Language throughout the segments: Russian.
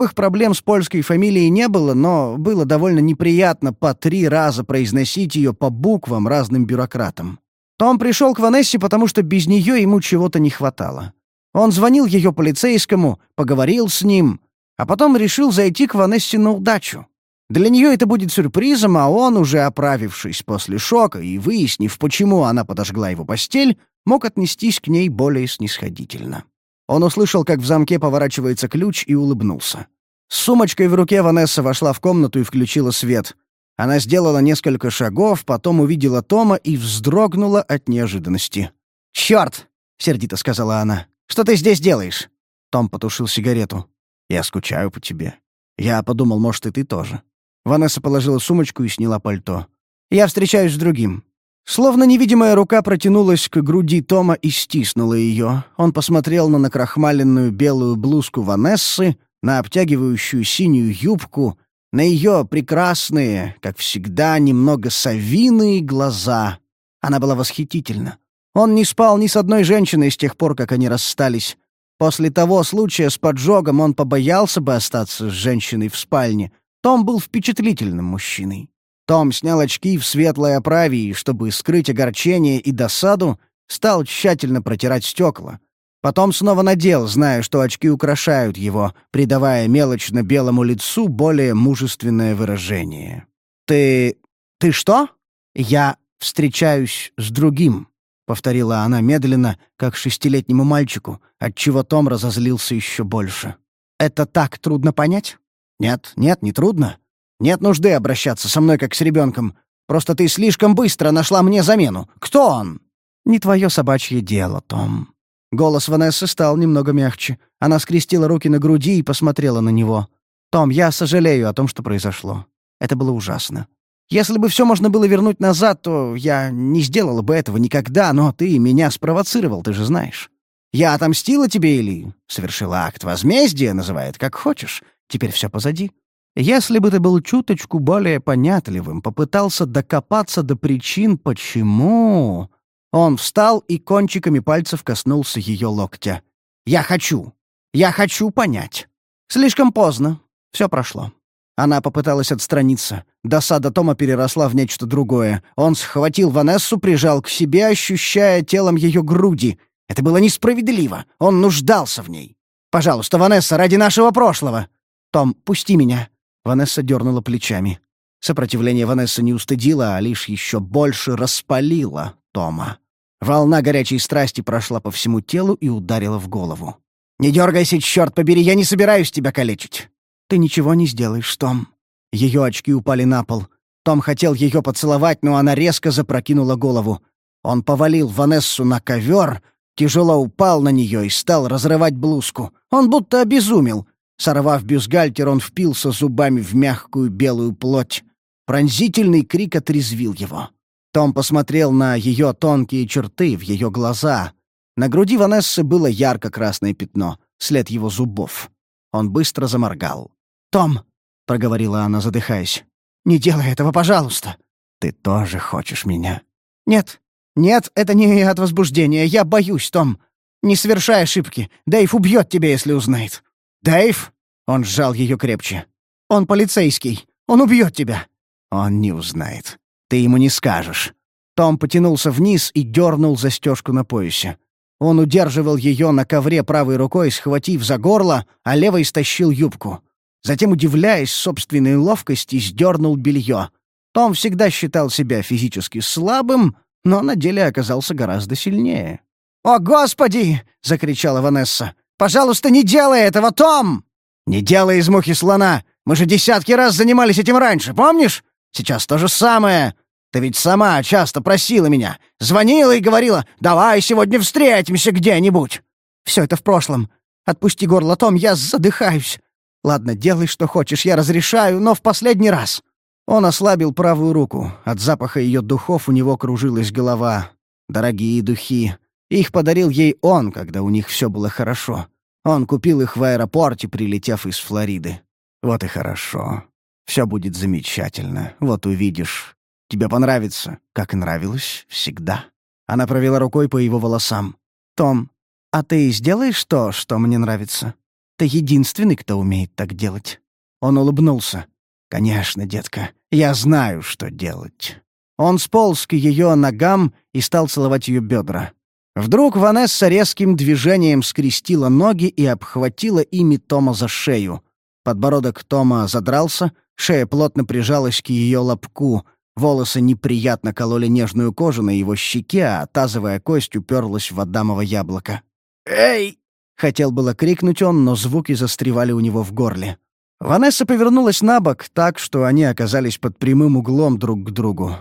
Их проблем с польской фамилией не было, но было довольно неприятно по три раза произносить ее по буквам разным бюрократам. Том пришел к Ванессе, потому что без нее ему чего-то не хватало. Он звонил ее полицейскому, поговорил с ним, а потом решил зайти к Ванессе на удачу. Для нее это будет сюрпризом, а он, уже оправившись после шока и выяснив, почему она подожгла его постель, мог отнестись к ней более снисходительно. Он услышал, как в замке поворачивается ключ, и улыбнулся. С сумочкой в руке Ванесса вошла в комнату и включила свет. Она сделала несколько шагов, потом увидела Тома и вздрогнула от неожиданности. «Чёрт!» — сердито сказала она. «Что ты здесь делаешь?» Том потушил сигарету. «Я скучаю по тебе. Я подумал, может, и ты тоже». Ванесса положила сумочку и сняла пальто. «Я встречаюсь с другим. Словно невидимая рука протянулась к груди Тома и стиснула ее. Он посмотрел на накрахмаленную белую блузку Ванессы, на обтягивающую синюю юбку, на ее прекрасные, как всегда, немного совиные глаза. Она была восхитительна. Он не спал ни с одной женщиной с тех пор, как они расстались. После того случая с поджогом он побоялся бы остаться с женщиной в спальне. Том был впечатлительным мужчиной. Том снял очки в светлой оправе и, чтобы скрыть огорчение и досаду, стал тщательно протирать стекла. Потом снова надел, зная, что очки украшают его, придавая мелочно-белому лицу более мужественное выражение. «Ты... ты что?» «Я встречаюсь с другим», — повторила она медленно, как шестилетнему мальчику, отчего Том разозлился еще больше. «Это так трудно понять?» «Нет, нет, не трудно. Нет нужды обращаться со мной как с ребенком. Просто ты слишком быстро нашла мне замену. Кто он?» «Не твое собачье дело, Том». Голос Ванессы стал немного мягче. Она скрестила руки на груди и посмотрела на него. «Том, я сожалею о том, что произошло. Это было ужасно. Если бы все можно было вернуть назад, то я не сделала бы этого никогда, но ты меня спровоцировал, ты же знаешь. Я отомстила тебе или совершила акт возмездия, называй это как хочешь. Теперь все позади. Если бы ты был чуточку более понятливым, попытался докопаться до причин, почему... Он встал и кончиками пальцев коснулся ее локтя. «Я хочу. Я хочу понять. Слишком поздно. Все прошло». Она попыталась отстраниться. Досада Тома переросла в нечто другое. Он схватил Ванессу, прижал к себе, ощущая телом ее груди. Это было несправедливо. Он нуждался в ней. «Пожалуйста, Ванесса, ради нашего прошлого!» «Том, пусти меня!» Ванесса дернула плечами. Сопротивление Ванессы не устыдило, а лишь еще больше распалило Тома. Волна горячей страсти прошла по всему телу и ударила в голову. «Не дергайся, черт побери, я не собираюсь тебя калечить!» «Ты ничего не сделаешь, Том». Ее очки упали на пол. Том хотел ее поцеловать, но она резко запрокинула голову. Он повалил Ванессу на ковер, тяжело упал на нее и стал разрывать блузку. Он будто обезумел. Сорвав бюстгальтер, он впился зубами в мягкую белую плоть. Пронзительный крик отрезвил его. Том посмотрел на ее тонкие черты, в ее глаза. На груди Ванессы было ярко-красное пятно, след его зубов. Он быстро заморгал. «Том!» — проговорила она, задыхаясь. «Не делай этого, пожалуйста!» «Ты тоже хочешь меня?» «Нет, нет, это не от возбуждения. Я боюсь, Том. Не совершай ошибки. Дэйв убьет тебя, если узнает». «Дэйв?» — он сжал ее крепче. «Он полицейский. Он убьет тебя». «Он не узнает. Ты ему не скажешь». Том потянулся вниз и дернул застежку на поясе. Он удерживал ее на ковре правой рукой, схватив за горло, а левой стащил юбку. Затем, удивляясь собственной ловкости, сдернул белье. Том всегда считал себя физически слабым, но на деле оказался гораздо сильнее. «О, Господи!» — закричала Ванесса. Пожалуйста, не делай этого, Том!» «Не делай из мухи слона! Мы же десятки раз занимались этим раньше, помнишь? Сейчас то же самое. Ты ведь сама часто просила меня, звонила и говорила, давай сегодня встретимся где-нибудь. Все это в прошлом. Отпусти горло, Том, я задыхаюсь. Ладно, делай, что хочешь, я разрешаю, но в последний раз». Он ослабил правую руку. От запаха ее духов у него кружилась голова. Дорогие духи. Их подарил ей он, когда у них все было хорошо. Он купил их в аэропорте, прилетев из Флориды. Вот и хорошо. Все будет замечательно. Вот увидишь. Тебе понравится, как и нравилось всегда. Она провела рукой по его волосам. «Том, а ты сделаешь то, что мне нравится?» Ты единственный, кто умеет так делать». Он улыбнулся. «Конечно, детка, я знаю, что делать». Он сполз к ее ногам и стал целовать ее бедра. Вдруг Ванесса резким движением скрестила ноги и обхватила ими Тома за шею. Подбородок Тома задрался, шея плотно прижалась к ее лобку, волосы неприятно кололи нежную кожу на его щеке, а тазовая кость уперлась в Адамово яблоко. «Эй!» — хотел было крикнуть он, но звуки застревали у него в горле. Ванесса повернулась на бок так, что они оказались под прямым углом друг к другу.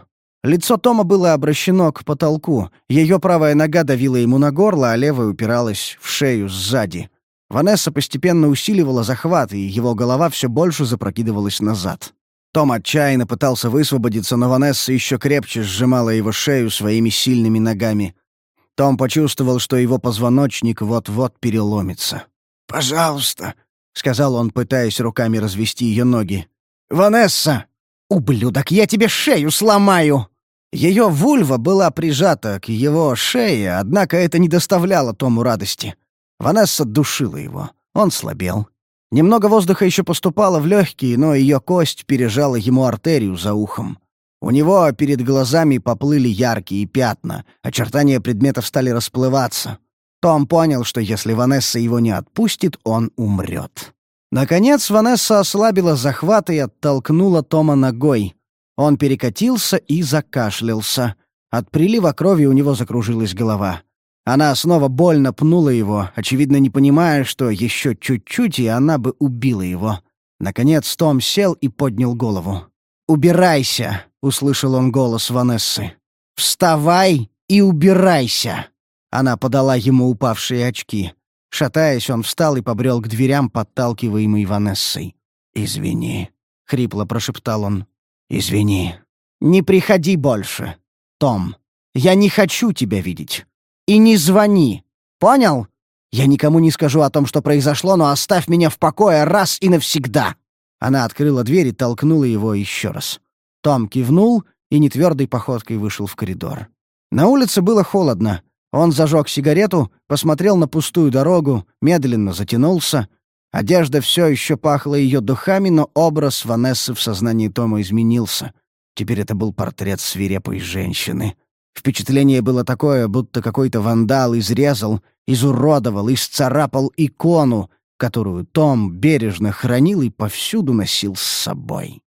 Лицо Тома было обращено к потолку. Ее правая нога давила ему на горло, а левая упиралась в шею сзади. Ванесса постепенно усиливала захват, и его голова все больше запрокидывалась назад. Том отчаянно пытался высвободиться, но Ванесса еще крепче сжимала его шею своими сильными ногами. Том почувствовал, что его позвоночник вот-вот переломится. «Пожалуйста», — сказал он, пытаясь руками развести ее ноги. «Ванесса!» «Ублюдок, я тебе шею сломаю!» Ее вульва была прижата к его шее, однако это не доставляло Тому радости. Ванесса душила его. Он слабел. Немного воздуха еще поступало в легкие, но ее кость пережала ему артерию за ухом. У него перед глазами поплыли яркие пятна, очертания предметов стали расплываться. Том понял, что если Ванесса его не отпустит, он умрет. Наконец Ванесса ослабила захват и оттолкнула Тома ногой. Он перекатился и закашлялся. От прилива крови у него закружилась голова. Она снова больно пнула его, очевидно, не понимая, что еще чуть-чуть, и она бы убила его. Наконец Том сел и поднял голову. «Убирайся!» — услышал он голос Ванессы. «Вставай и убирайся!» Она подала ему упавшие очки. Шатаясь, он встал и побрел к дверям, подталкиваемый Ванессой. «Извини», — хрипло прошептал он. «Извини. Не приходи больше, Том. Я не хочу тебя видеть. И не звони. Понял? Я никому не скажу о том, что произошло, но оставь меня в покое раз и навсегда». Она открыла дверь и толкнула его еще раз. Том кивнул и нетвердой походкой вышел в коридор. На улице было холодно. Он зажег сигарету, посмотрел на пустую дорогу, медленно затянулся, Одежда все еще пахла ее духами, но образ Ванессы в сознании Тома изменился. Теперь это был портрет свирепой женщины. Впечатление было такое, будто какой-то вандал изрезал, изуродовал, исцарапал икону, которую Том бережно хранил и повсюду носил с собой.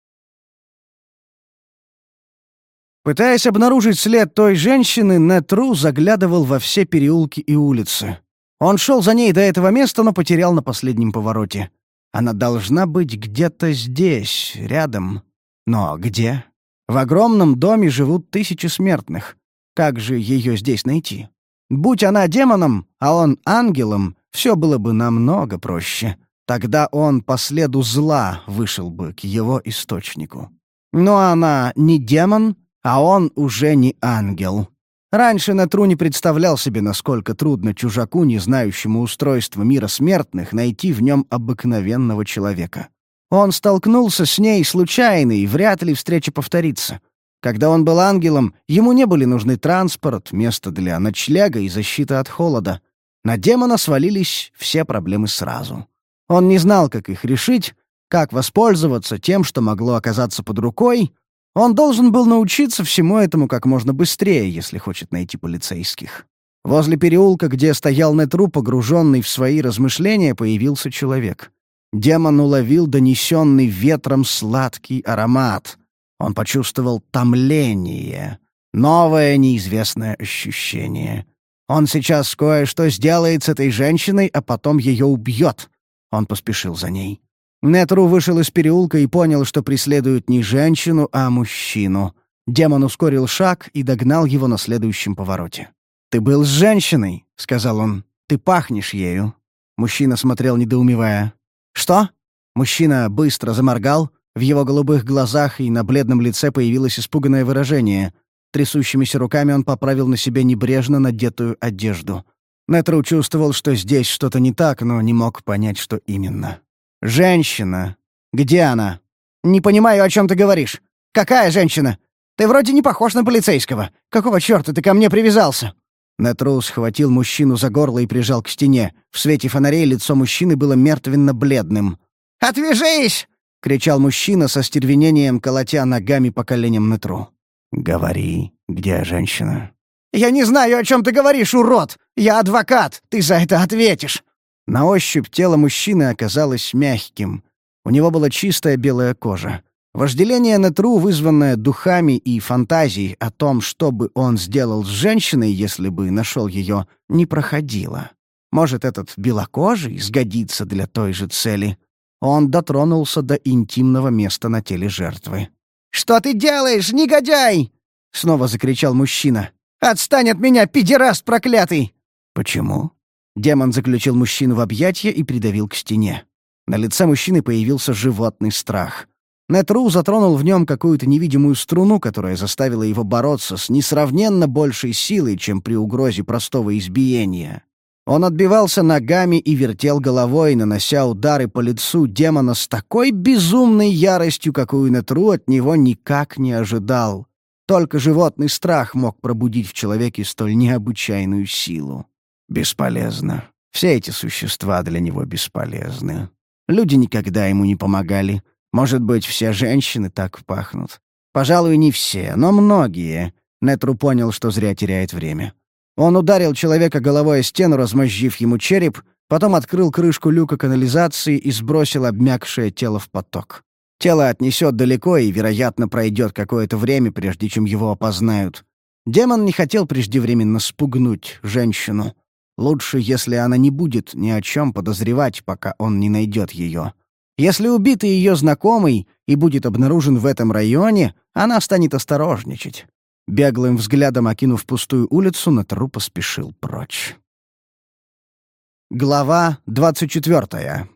Пытаясь обнаружить след той женщины, Нетру заглядывал во все переулки и улицы. Он шел за ней до этого места, но потерял на последнем повороте. Она должна быть где-то здесь, рядом. Но где? В огромном доме живут тысячи смертных. Как же ее здесь найти? Будь она демоном, а он ангелом, все было бы намного проще. Тогда он по следу зла вышел бы к его источнику. Но она не демон, а он уже не ангел. Раньше Натру не представлял себе, насколько трудно чужаку, не знающему устройства мира смертных, найти в нем обыкновенного человека. Он столкнулся с ней случайно, и вряд ли встреча повторится. Когда он был ангелом, ему не были нужны транспорт, место для ночлега и защита от холода. На демона свалились все проблемы сразу. Он не знал, как их решить, как воспользоваться тем, что могло оказаться под рукой, он должен был научиться всему этому как можно быстрее, если хочет найти полицейских. Возле переулка, где стоял Нетру, погруженный в свои размышления, появился человек. Демон уловил донесенный ветром сладкий аромат. Он почувствовал томление, новое неизвестное ощущение. Он сейчас кое-что сделает с этой женщиной, а потом ее убьет. Он поспешил за ней. Нетру вышел из переулка и понял, что преследуют не женщину, а мужчину. Демон ускорил шаг и догнал его на следующем повороте. «Ты был с женщиной», — сказал он. «Ты пахнешь ею». Мужчина смотрел, недоумевая. «Что?» Мужчина быстро заморгал. В его голубых глазах и на бледном лице появилось испуганное выражение. Трясущимися руками он поправил на себе небрежно надетую одежду. Нетру чувствовал, что здесь что-то не так, но не мог понять, что именно. «Женщина. Где она?» «Не понимаю, о чем ты говоришь. Какая женщина? Ты вроде не похож на полицейского. Какого черта ты ко мне привязался?» Нетру схватил мужчину за горло и прижал к стене. В свете фонарей лицо мужчины было мертвенно-бледным. «Отвяжись!» — кричал мужчина со стервенением, колотя ногами по коленям Нетру. «Говори, где женщина?» «Я не знаю, о чем ты говоришь, урод! Я адвокат, ты за это ответишь!» На ощупь тело мужчины оказалось мягким. У него была чистая белая кожа. Вожделение Нетру, вызванное духами и фантазией о том, что бы он сделал с женщиной, если бы нашел ее, не проходило. Может, этот белокожий сгодится для той же цели. Он дотронулся до интимного места на теле жертвы. «Что ты делаешь, негодяй?» — снова закричал мужчина. «Отстань от меня, педераст проклятый!» «Почему?» Демон заключил мужчину в объятья и придавил к стене. На лице мужчины появился животный страх. Нетру затронул в нем какую-то невидимую струну, которая заставила его бороться с несравненно большей силой, чем при угрозе простого избиения. Он отбивался ногами и вертел головой, нанося удары по лицу демона с такой безумной яростью, какую Нетру от него никак не ожидал. Только животный страх мог пробудить в человеке столь необычайную силу. Бесполезно. Все эти существа для него бесполезны. Люди никогда ему не помогали. Может быть, все женщины так пахнут. Пожалуй, не все, но многие. Нетру понял, что зря теряет время. Он ударил человека головой о стену, размозжив ему череп, потом открыл крышку люка канализации и сбросил обмякшее тело в поток. Тело отнесет далеко и, вероятно, пройдет какое-то время, прежде чем его опознают. Демон не хотел преждевременно спугнуть женщину. Лучше, если она не будет ни о чем подозревать, пока он не найдет ее. Если убитый ее знакомый и будет обнаружен в этом районе, она станет осторожничать. Беглым взглядом окинув пустую улицу, на труп поспешил прочь. Глава двадцать четвертая.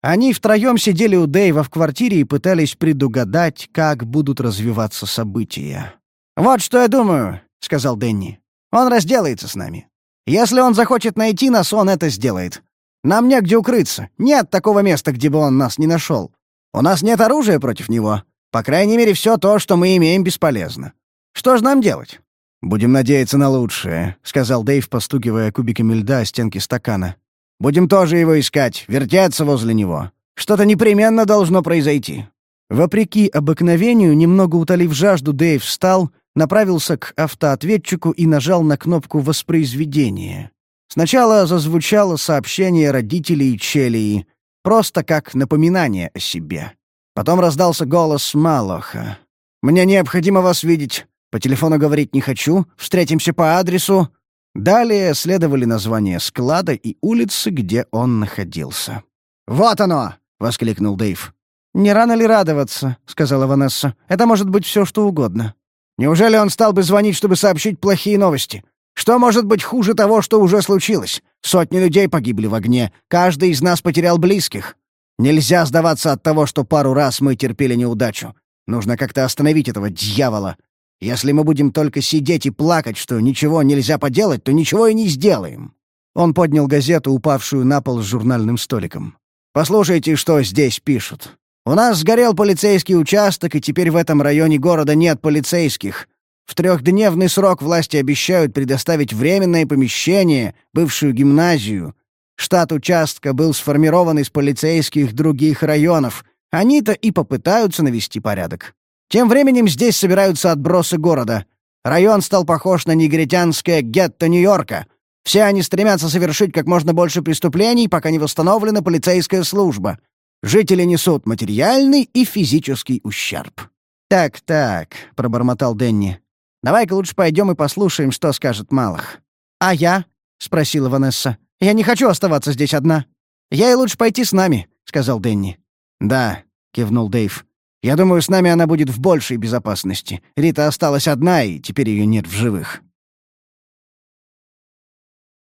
Они втроем сидели у Дэйва в квартире и пытались предугадать, как будут развиваться события. «Вот что я думаю», — сказал Дэнни. «Он разделается с нами. Если он захочет найти нас, он это сделает. Нам негде укрыться. Нет такого места, где бы он нас не нашел. У нас нет оружия против него. По крайней мере, все то, что мы имеем, бесполезно. Что же нам делать?» «Будем надеяться на лучшее», — сказал Дэйв, постукивая кубиками льда о стенки стакана. «Будем тоже его искать, вертеться возле него. Что-то непременно должно произойти». Вопреки обыкновению, немного утолив жажду, Дэйв встал, направился к автоответчику и нажал на кнопку воспроизведения. Сначала зазвучало сообщение родителей Челии, просто как напоминание о себе. Потом раздался голос Малоха. «Мне необходимо вас видеть. По телефону говорить не хочу. Встретимся по адресу». Далее следовали названия склада и улицы, где он находился. «Вот оно!» — воскликнул Дэйв. «Не рано ли радоваться?» — сказала Ванесса. «Это может быть все, что угодно». «Неужели он стал бы звонить, чтобы сообщить плохие новости? Что может быть хуже того, что уже случилось? Сотни людей погибли в огне. Каждый из нас потерял близких. Нельзя сдаваться от того, что пару раз мы терпели неудачу. Нужно как-то остановить этого дьявола. Если мы будем только сидеть и плакать, что ничего нельзя поделать, то ничего и не сделаем». Он поднял газету, упавшую на пол с журнальным столиком. «Послушайте, что здесь пишут. У нас сгорел полицейский участок, и теперь в этом районе города нет полицейских. В трехдневный срок власти обещают предоставить временное помещение, бывшую гимназию. Штат участка был сформирован из полицейских других районов. Они-то и попытаются навести порядок. Тем временем здесь собираются отбросы города. Район стал похож на негритянское гетто Нью-Йорка. Все они стремятся совершить как можно больше преступлений, пока не восстановлена полицейская служба. Жители несут материальный и физический ущерб. «Так-так», — пробормотал Денни. «Давай-ка лучше пойдем и послушаем, что скажет Малых». «А я?» — спросила Ванесса. «Я не хочу оставаться здесь одна». «Я и лучше пойти с нами», — сказал Денни. «Да», — кивнул Дэйв. Я думаю, с нами она будет в большей безопасности. Рита осталась одна, и теперь ее нет в живых».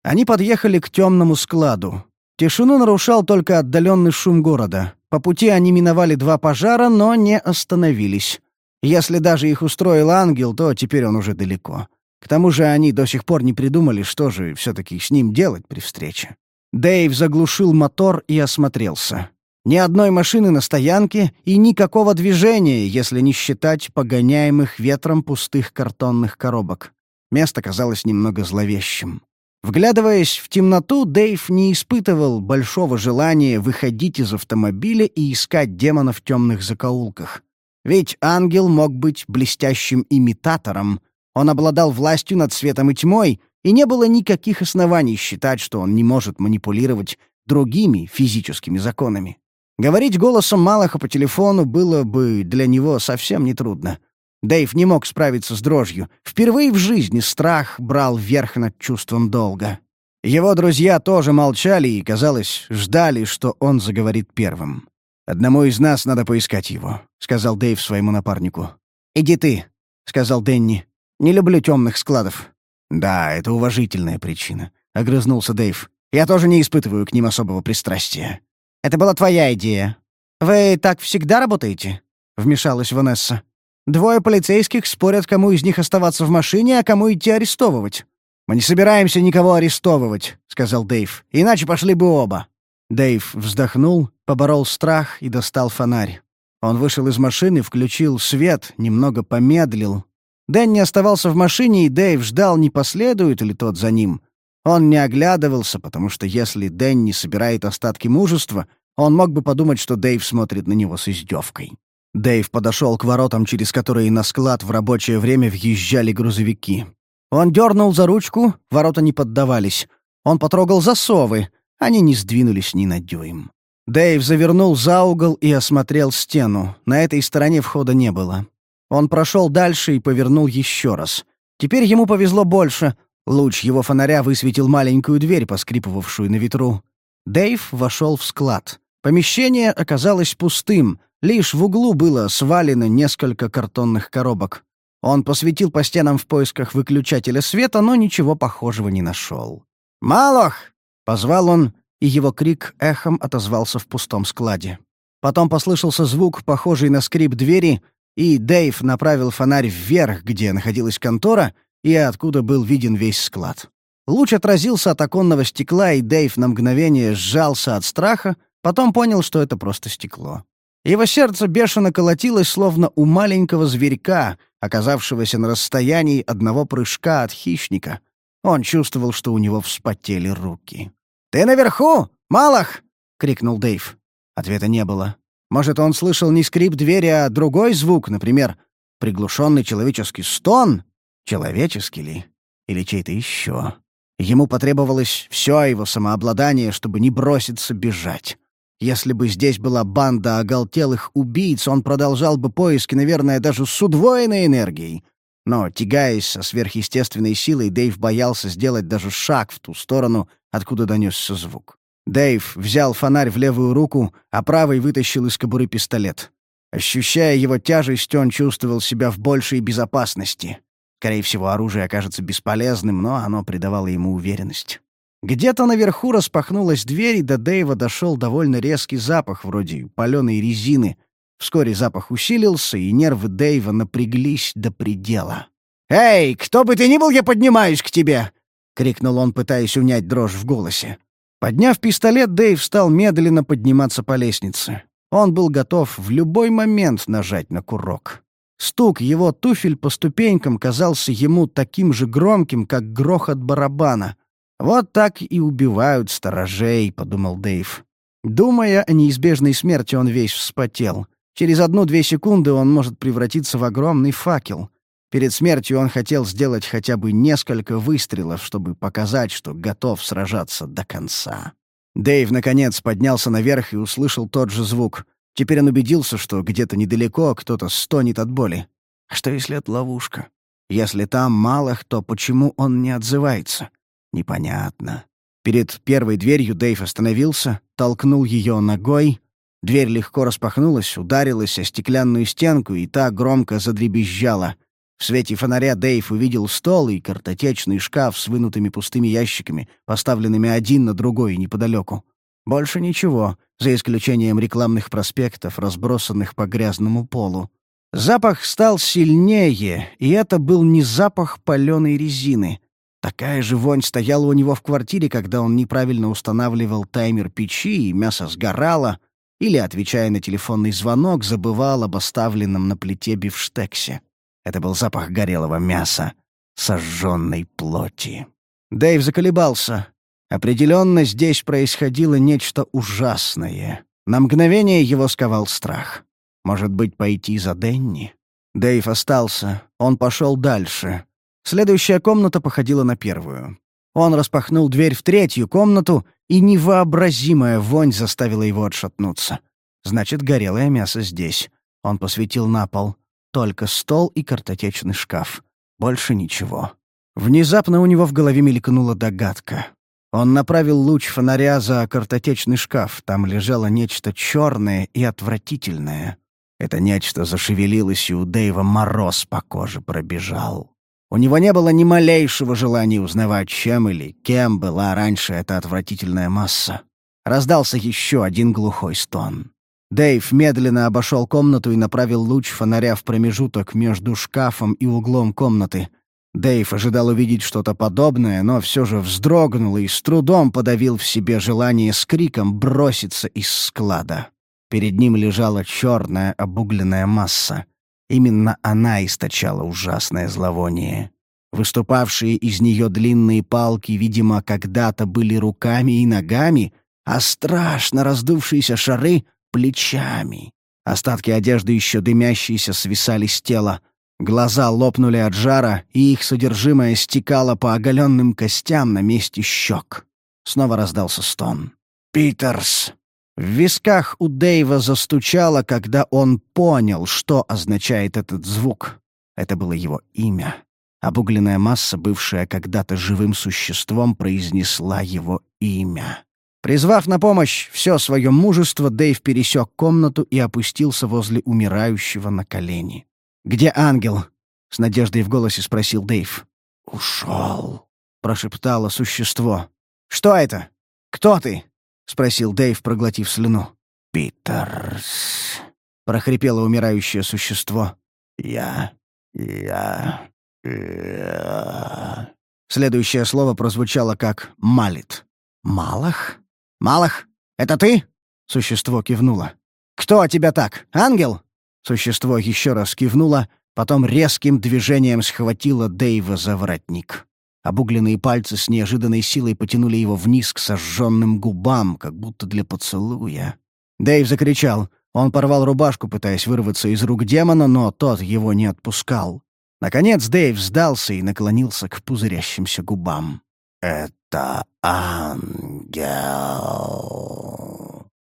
Они подъехали к темному складу. Тишину нарушал только отдаленный шум города. По пути они миновали два пожара, но не остановились. Если даже их устроил ангел, то теперь он уже далеко. К тому же они до сих пор не придумали, что же все-таки с ним делать при встрече. Дэйв заглушил мотор и осмотрелся. Ни одной машины на стоянке и никакого движения, если не считать погоняемых ветром пустых картонных коробок. Место казалось немного зловещим. Вглядываясь в темноту, Дэйв не испытывал большого желания выходить из автомобиля и искать демона в темных закоулках. Ведь ангел мог быть блестящим имитатором. Он обладал властью над светом и тьмой, и не было никаких оснований считать, что он не может манипулировать другими физическими законами. Говорить голосом Малаха по телефону было бы для него совсем нетрудно. Дэйв не мог справиться с дрожью. Впервые в жизни страх брал верх над чувством долга. Его друзья тоже молчали и, казалось, ждали, что он заговорит первым. «Одному из нас надо поискать его», — сказал Дэйв своему напарнику. «Иди ты», — сказал Дэнни. «Не люблю темных складов». «Да, это уважительная причина», — огрызнулся Дэйв. «Я тоже не испытываю к ним особого пристрастия». «Это была твоя идея. Вы так всегда работаете?» — вмешалась Ванесса. Двое полицейских спорят, кому из них оставаться в машине, а кому идти арестовывать. «Мы не собираемся никого арестовывать», — сказал Дэйв. «Иначе пошли бы оба». Дэйв вздохнул, поборол страх и достал фонарь. Он вышел из машины, включил свет, немного помедлил. Дэнни оставался в машине, и Дэйв ждал, не последует ли тот за ним. Он не оглядывался, потому что если Дэнни собирает остатки мужества, он мог бы подумать, что Дэйв смотрит на него с издевкой. Дэйв подошел к воротам, через которые на склад в рабочее время въезжали грузовики. Он дернул за ручку, ворота не поддавались. Он потрогал засовы, они не сдвинулись ни на дюйм. Дэйв завернул за угол и осмотрел стену. На этой стороне входа не было. Он прошел дальше и повернул еще раз. Теперь ему повезло больше. Луч его фонаря высветил маленькую дверь, поскрипывавшую на ветру. Дэйв вошел в склад. Помещение оказалось пустым — Лишь в углу было свалено несколько картонных коробок. Он посветил по стенам в поисках выключателя света, но ничего похожего не нашел. «Малох!» — позвал он, и его крик эхом отозвался в пустом складе. Потом послышался звук, похожий на скрип двери, и Дэйв направил фонарь вверх, где находилась контора, и откуда был виден весь склад. Луч отразился от оконного стекла, и Дэйв на мгновение сжался от страха, потом понял, что это просто стекло. Его сердце бешено колотилось, словно у маленького зверька, оказавшегося на расстоянии одного прыжка от хищника. Он чувствовал, что у него вспотели руки. «Ты наверху, Малах!» — крикнул Дэйв. Ответа не было. Может, он слышал не скрип двери, а другой звук, например, приглушенный человеческий стон? Человеческий ли? Или чей-то еще? Ему потребовалось все его самообладание, чтобы не броситься бежать. Если бы здесь была банда оголтелых убийц, он продолжал бы поиски, наверное, даже с удвоенной энергией. Но, тягаясь со сверхъестественной силой, Дэйв боялся сделать даже шаг в ту сторону, откуда донесся звук. Дэйв взял фонарь в левую руку, а правой вытащил из кобуры пистолет. Ощущая его тяжесть, он чувствовал себя в большей безопасности. Скорее всего, оружие окажется бесполезным, но оно придавало ему уверенность. Где-то наверху распахнулась дверь, и до Дэйва дошел довольно резкий запах, вроде паленой резины. Вскоре запах усилился, и нервы Дэйва напряглись до предела. «Эй, кто бы ты ни был, я поднимаюсь к тебе!» — крикнул он, пытаясь унять дрожь в голосе. Подняв пистолет, Дэйв стал медленно подниматься по лестнице. Он был готов в любой момент нажать на курок. Стук его туфель по ступенькам казался ему таким же громким, как грохот барабана. «Вот так и убивают сторожей», — подумал Дэйв. Думая о неизбежной смерти, он весь вспотел. Через одну-две секунды он может превратиться в огромный факел. Перед смертью он хотел сделать хотя бы несколько выстрелов, чтобы показать, что готов сражаться до конца. Дэйв, наконец, поднялся наверх и услышал тот же звук. Теперь он убедился, что где-то недалеко кто-то стонет от боли. А что, если это ловушка? Если там мало кто, почему он не отзывается? Непонятно. Перед первой дверью Дэйв остановился, толкнул ее ногой. Дверь легко распахнулась, ударилась о стеклянную стенку, и та громко задребезжала. В свете фонаря Дэйв увидел стол и картотечный шкаф с вынутыми пустыми ящиками, поставленными один на другой неподалеку. Больше ничего, за исключением рекламных проспектов, разбросанных по грязному полу. Запах стал сильнее, и это был не запах паленой резины. Такая же вонь стояла у него в квартире, когда он неправильно устанавливал таймер печи, и мясо сгорало, или, отвечая на телефонный звонок, забывал об оставленном на плите бифштексе. Это был запах горелого мяса. сожженной плоти. Дэйв заколебался. Определенно здесь происходило нечто ужасное. На мгновение его сковал страх. Может быть, пойти за Денни? Дэйв остался. Он пошел дальше. Следующая комната походила на первую. Он распахнул дверь в третью комнату, и невообразимая вонь заставила его отшатнуться. Значит, горелое мясо здесь. Он посветил на пол. Только стол и картотечный шкаф. Больше ничего. Внезапно у него в голове мелькнула догадка. Он направил луч фонаря за картотечный шкаф. Там лежало нечто черное и отвратительное. Это нечто зашевелилось, и у Дэйва мороз по коже пробежал. У него не было ни малейшего желания узнавать, чем или кем была раньше эта отвратительная масса. Раздался еще один глухой стон. Дэйв медленно обошел комнату и направил луч фонаря в промежуток между шкафом и углом комнаты. Дэйв ожидал увидеть что-то подобное, но все же вздрогнул и с трудом подавил в себе желание с криком броситься из склада. Перед ним лежала черная обугленная масса. Именно она источала ужасное зловоние. Выступавшие из нее длинные палки, видимо, когда-то были руками и ногами, а страшно раздувшиеся шары — плечами. Остатки одежды, еще дымящиеся, свисали с тела. Глаза лопнули от жара, и их содержимое стекало по оголенным костям на месте щек. Снова раздался стон. «Питерс!» В висках у Дэйва застучало, когда он понял, что означает этот звук. Это было его имя. Обугленная масса, бывшая когда-то живым существом, произнесла его имя. Призвав на помощь все свое мужество, Дэйв пересек комнату и опустился возле умирающего на колени. «Где ангел?» — с надеждой в голосе спросил Дэйв. «Ушел», — прошептало существо. «Что это? Кто ты?» — спросил Дэйв, проглотив слюну. «Питерс», — прохрипело умирающее существо. «Я... я... я...» Следующее слово прозвучало как «малит». «Малах? Малах? Это ты?» Существо кивнуло. «Кто тебя так? Ангел?» Существо еще раз кивнуло, потом резким движением схватило Дэйва за воротник. Обугленные пальцы с неожиданной силой потянули его вниз к сожженным губам, как будто для поцелуя. Дэйв закричал. Он порвал рубашку, пытаясь вырваться из рук демона, но тот его не отпускал. Наконец Дэйв сдался и наклонился к пузырящимся губам. «Это ангел»,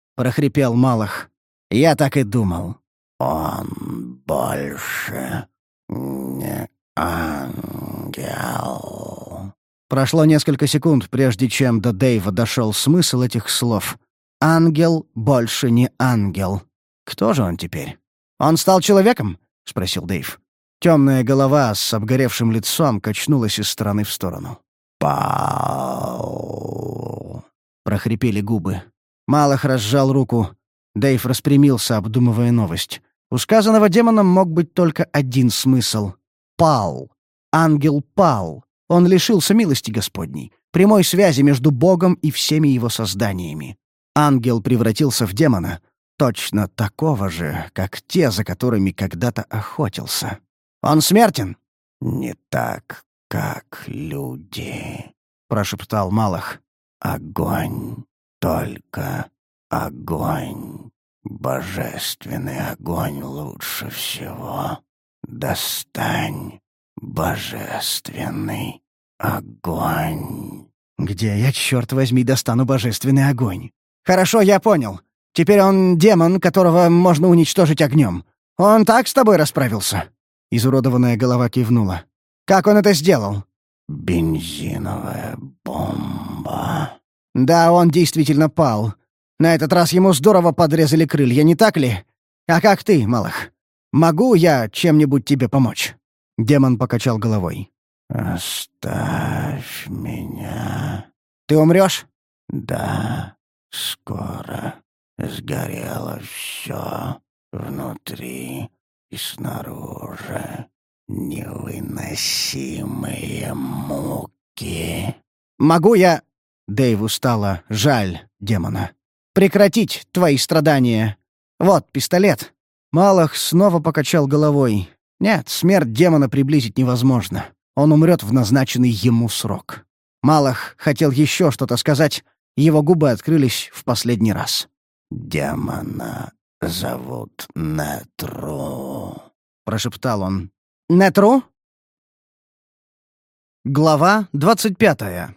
— прохрипел Малах. «Я так и думал». «Он больше не ангел». Прошло несколько секунд, прежде чем до Дэйва дошел смысл этих слов. «Ангел больше не ангел». Кто же он теперь? «Он стал человеком?» — спросил Дэйв. Темная голова с обгоревшим лицом качнулась из стороны в сторону. «Пау!» — прохрипели губы. Малых разжал руку. Дэйв распрямился, обдумывая новость. У сказанного демоном мог быть только один смысл. «Пал». Ангел пал. Он лишился милости Господней, прямой связи между Богом и всеми его созданиями. Ангел превратился в демона, точно такого же, как те, за которыми когда-то охотился. Он смертен? Не так, как люди, прошептал Малах. Огонь, только огонь. Божественный огонь лучше всего. Достань Божественный огонь. Где я, черт возьми, достану божественный огонь? Хорошо, я понял. Теперь он демон, которого можно уничтожить огнем. Он так с тобой расправился?» Изуродованная голова кивнула. «Как он это сделал?» «Бензиновая бомба». «Да, он действительно пал. На этот раз ему здорово подрезали крылья, не так ли? А как ты, Малых? Могу я чем-нибудь тебе помочь?» Демон покачал головой. «Оставь меня». «Ты умрешь?» «Да, скоро. Сгорело все внутри и снаружи. Невыносимые муки». «Могу я...» Дэйву стало жаль демона. «Прекратить твои страдания. Вот пистолет». Малах снова покачал головой. Нет, смерть демона приблизить невозможно. Он умрет в назначенный ему срок. Малах хотел еще что-то сказать, его губы открылись в последний раз. «Демона зовут Нетру», — прошептал он. «Нетру?» Глава двадцать пятая.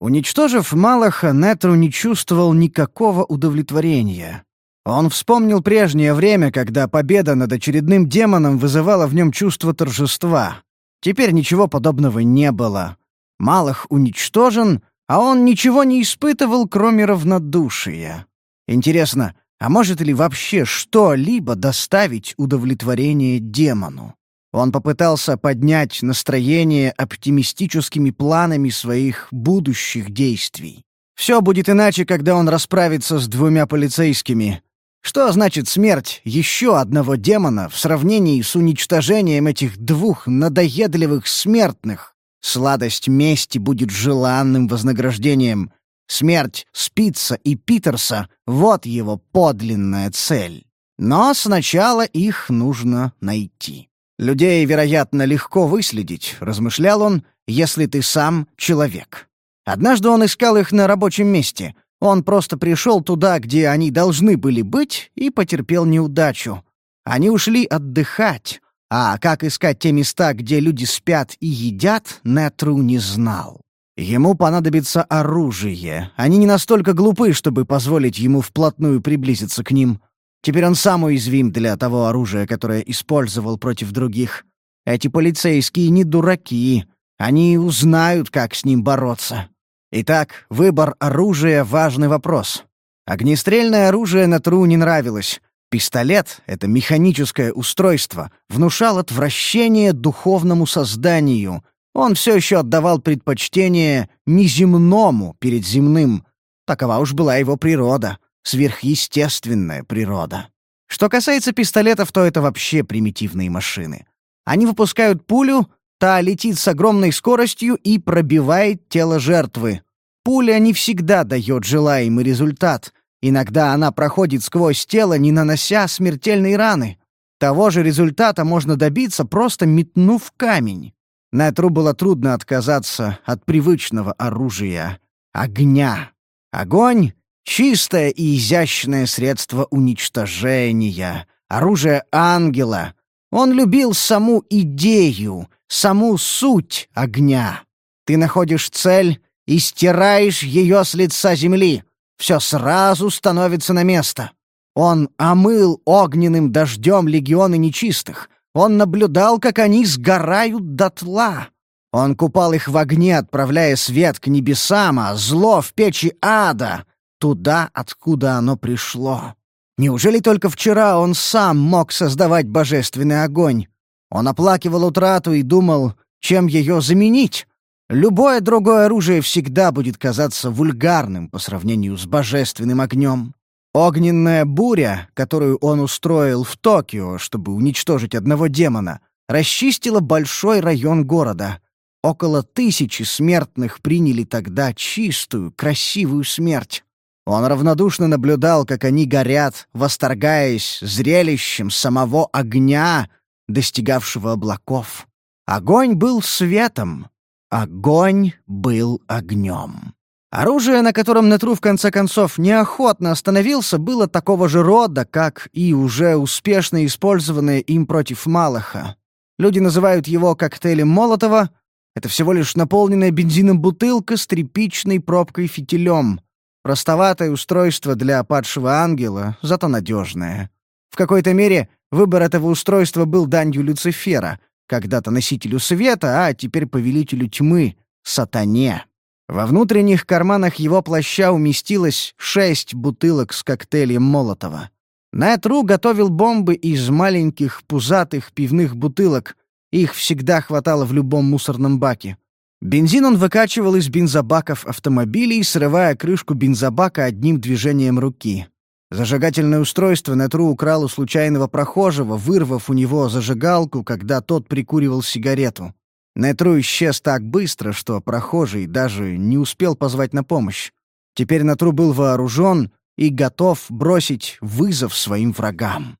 Уничтожив Малаха, Нетру не чувствовал никакого удовлетворения. Он вспомнил прежнее время, когда победа над очередным демоном вызывала в нем чувство торжества. Теперь ничего подобного не было. Малах уничтожен, а он ничего не испытывал, кроме равнодушия. Интересно, а может ли вообще что-либо доставить удовлетворение демону? Он попытался поднять настроение оптимистическими планами своих будущих действий. Все будет иначе, когда он расправится с двумя полицейскими. Что значит смерть еще одного демона в сравнении с уничтожением этих двух надоедливых смертных? Сладость мести будет желанным вознаграждением. Смерть Спица и Питерса — вот его подлинная цель. Но сначала их нужно найти. Людей, вероятно, легко выследить, размышлял он, если ты сам человек. Однажды он искал их на рабочем месте. Он просто пришел туда, где они должны были быть, и потерпел неудачу. Они ушли отдыхать, а как искать те места, где люди спят и едят, Нетру не знал. Ему понадобится оружие. Они не настолько глупы, чтобы позволить ему вплотную приблизиться к ним. Теперь он сам уязвим для того оружия, которое использовал против других. Эти полицейские не дураки. Они узнают, как с ним бороться. Итак, выбор оружия — важный вопрос. Огнестрельное оружие на Тру не нравилось. Пистолет — это механическое устройство, внушал отвращение духовному созданию. Он все еще отдавал предпочтение неземному перед земным. Такова уж была его природа сверхъестественная природа. Что касается пистолетов, то это вообще примитивные машины. Они выпускают пулю, та летит с огромной скоростью и пробивает тело жертвы. Пуля не всегда дает желаемый результат. Иногда она проходит сквозь тело, не нанося смертельной раны. Того же результата можно добиться, просто метнув камень. Нетру было трудно отказаться от привычного оружия — огня. Огонь Чистое и изящное средство уничтожения, оружие ангела. Он любил саму идею, саму суть огня. Ты находишь цель и стираешь ее с лица земли. Все сразу становится на место. Он омыл огненным дождем легионы нечистых. Он наблюдал, как они сгорают дотла. Он купал их в огне, отправляя свет к небесам, а зло в печи ада — туда, откуда оно пришло. Неужели только вчера он сам мог создавать божественный огонь? Он оплакивал утрату и думал, чем ее заменить. Любое другое оружие всегда будет казаться вульгарным по сравнению с божественным огнем. Огненная буря, которую он устроил в Токио, чтобы уничтожить одного демона, расчистила большой район города. Около тысячи смертных приняли тогда чистую, красивую смерть. Он равнодушно наблюдал, как они горят, восторгаясь зрелищем самого огня, достигавшего облаков. Огонь был светом, огонь был огнем. Оружие, на котором Нетру в конце концов неохотно остановился, было такого же рода, как и уже успешно использованное им против Малаха. Люди называют его коктейлем Молотова. Это всего лишь наполненная бензином бутылка с тряпичной пробкой-фитилем — Простоватое устройство для падшего ангела, зато надежное. В какой-то мере выбор этого устройства был данью Люцифера, когда-то носителю света, а теперь повелителю тьмы, сатане. Во внутренних карманах его плаща уместилось шесть бутылок с коктейлем Молотова. Нэтру готовил бомбы из маленьких пузатых пивных бутылок. Их всегда хватало в любом мусорном баке. Бензин он выкачивал из бензобаков автомобилей, срывая крышку бензобака одним движением руки. Зажигательное устройство Нетру украл у случайного прохожего, вырвав у него зажигалку, когда тот прикуривал сигарету. Нетру исчез так быстро, что прохожий даже не успел позвать на помощь. Теперь Нетру был вооружен и готов бросить вызов своим врагам.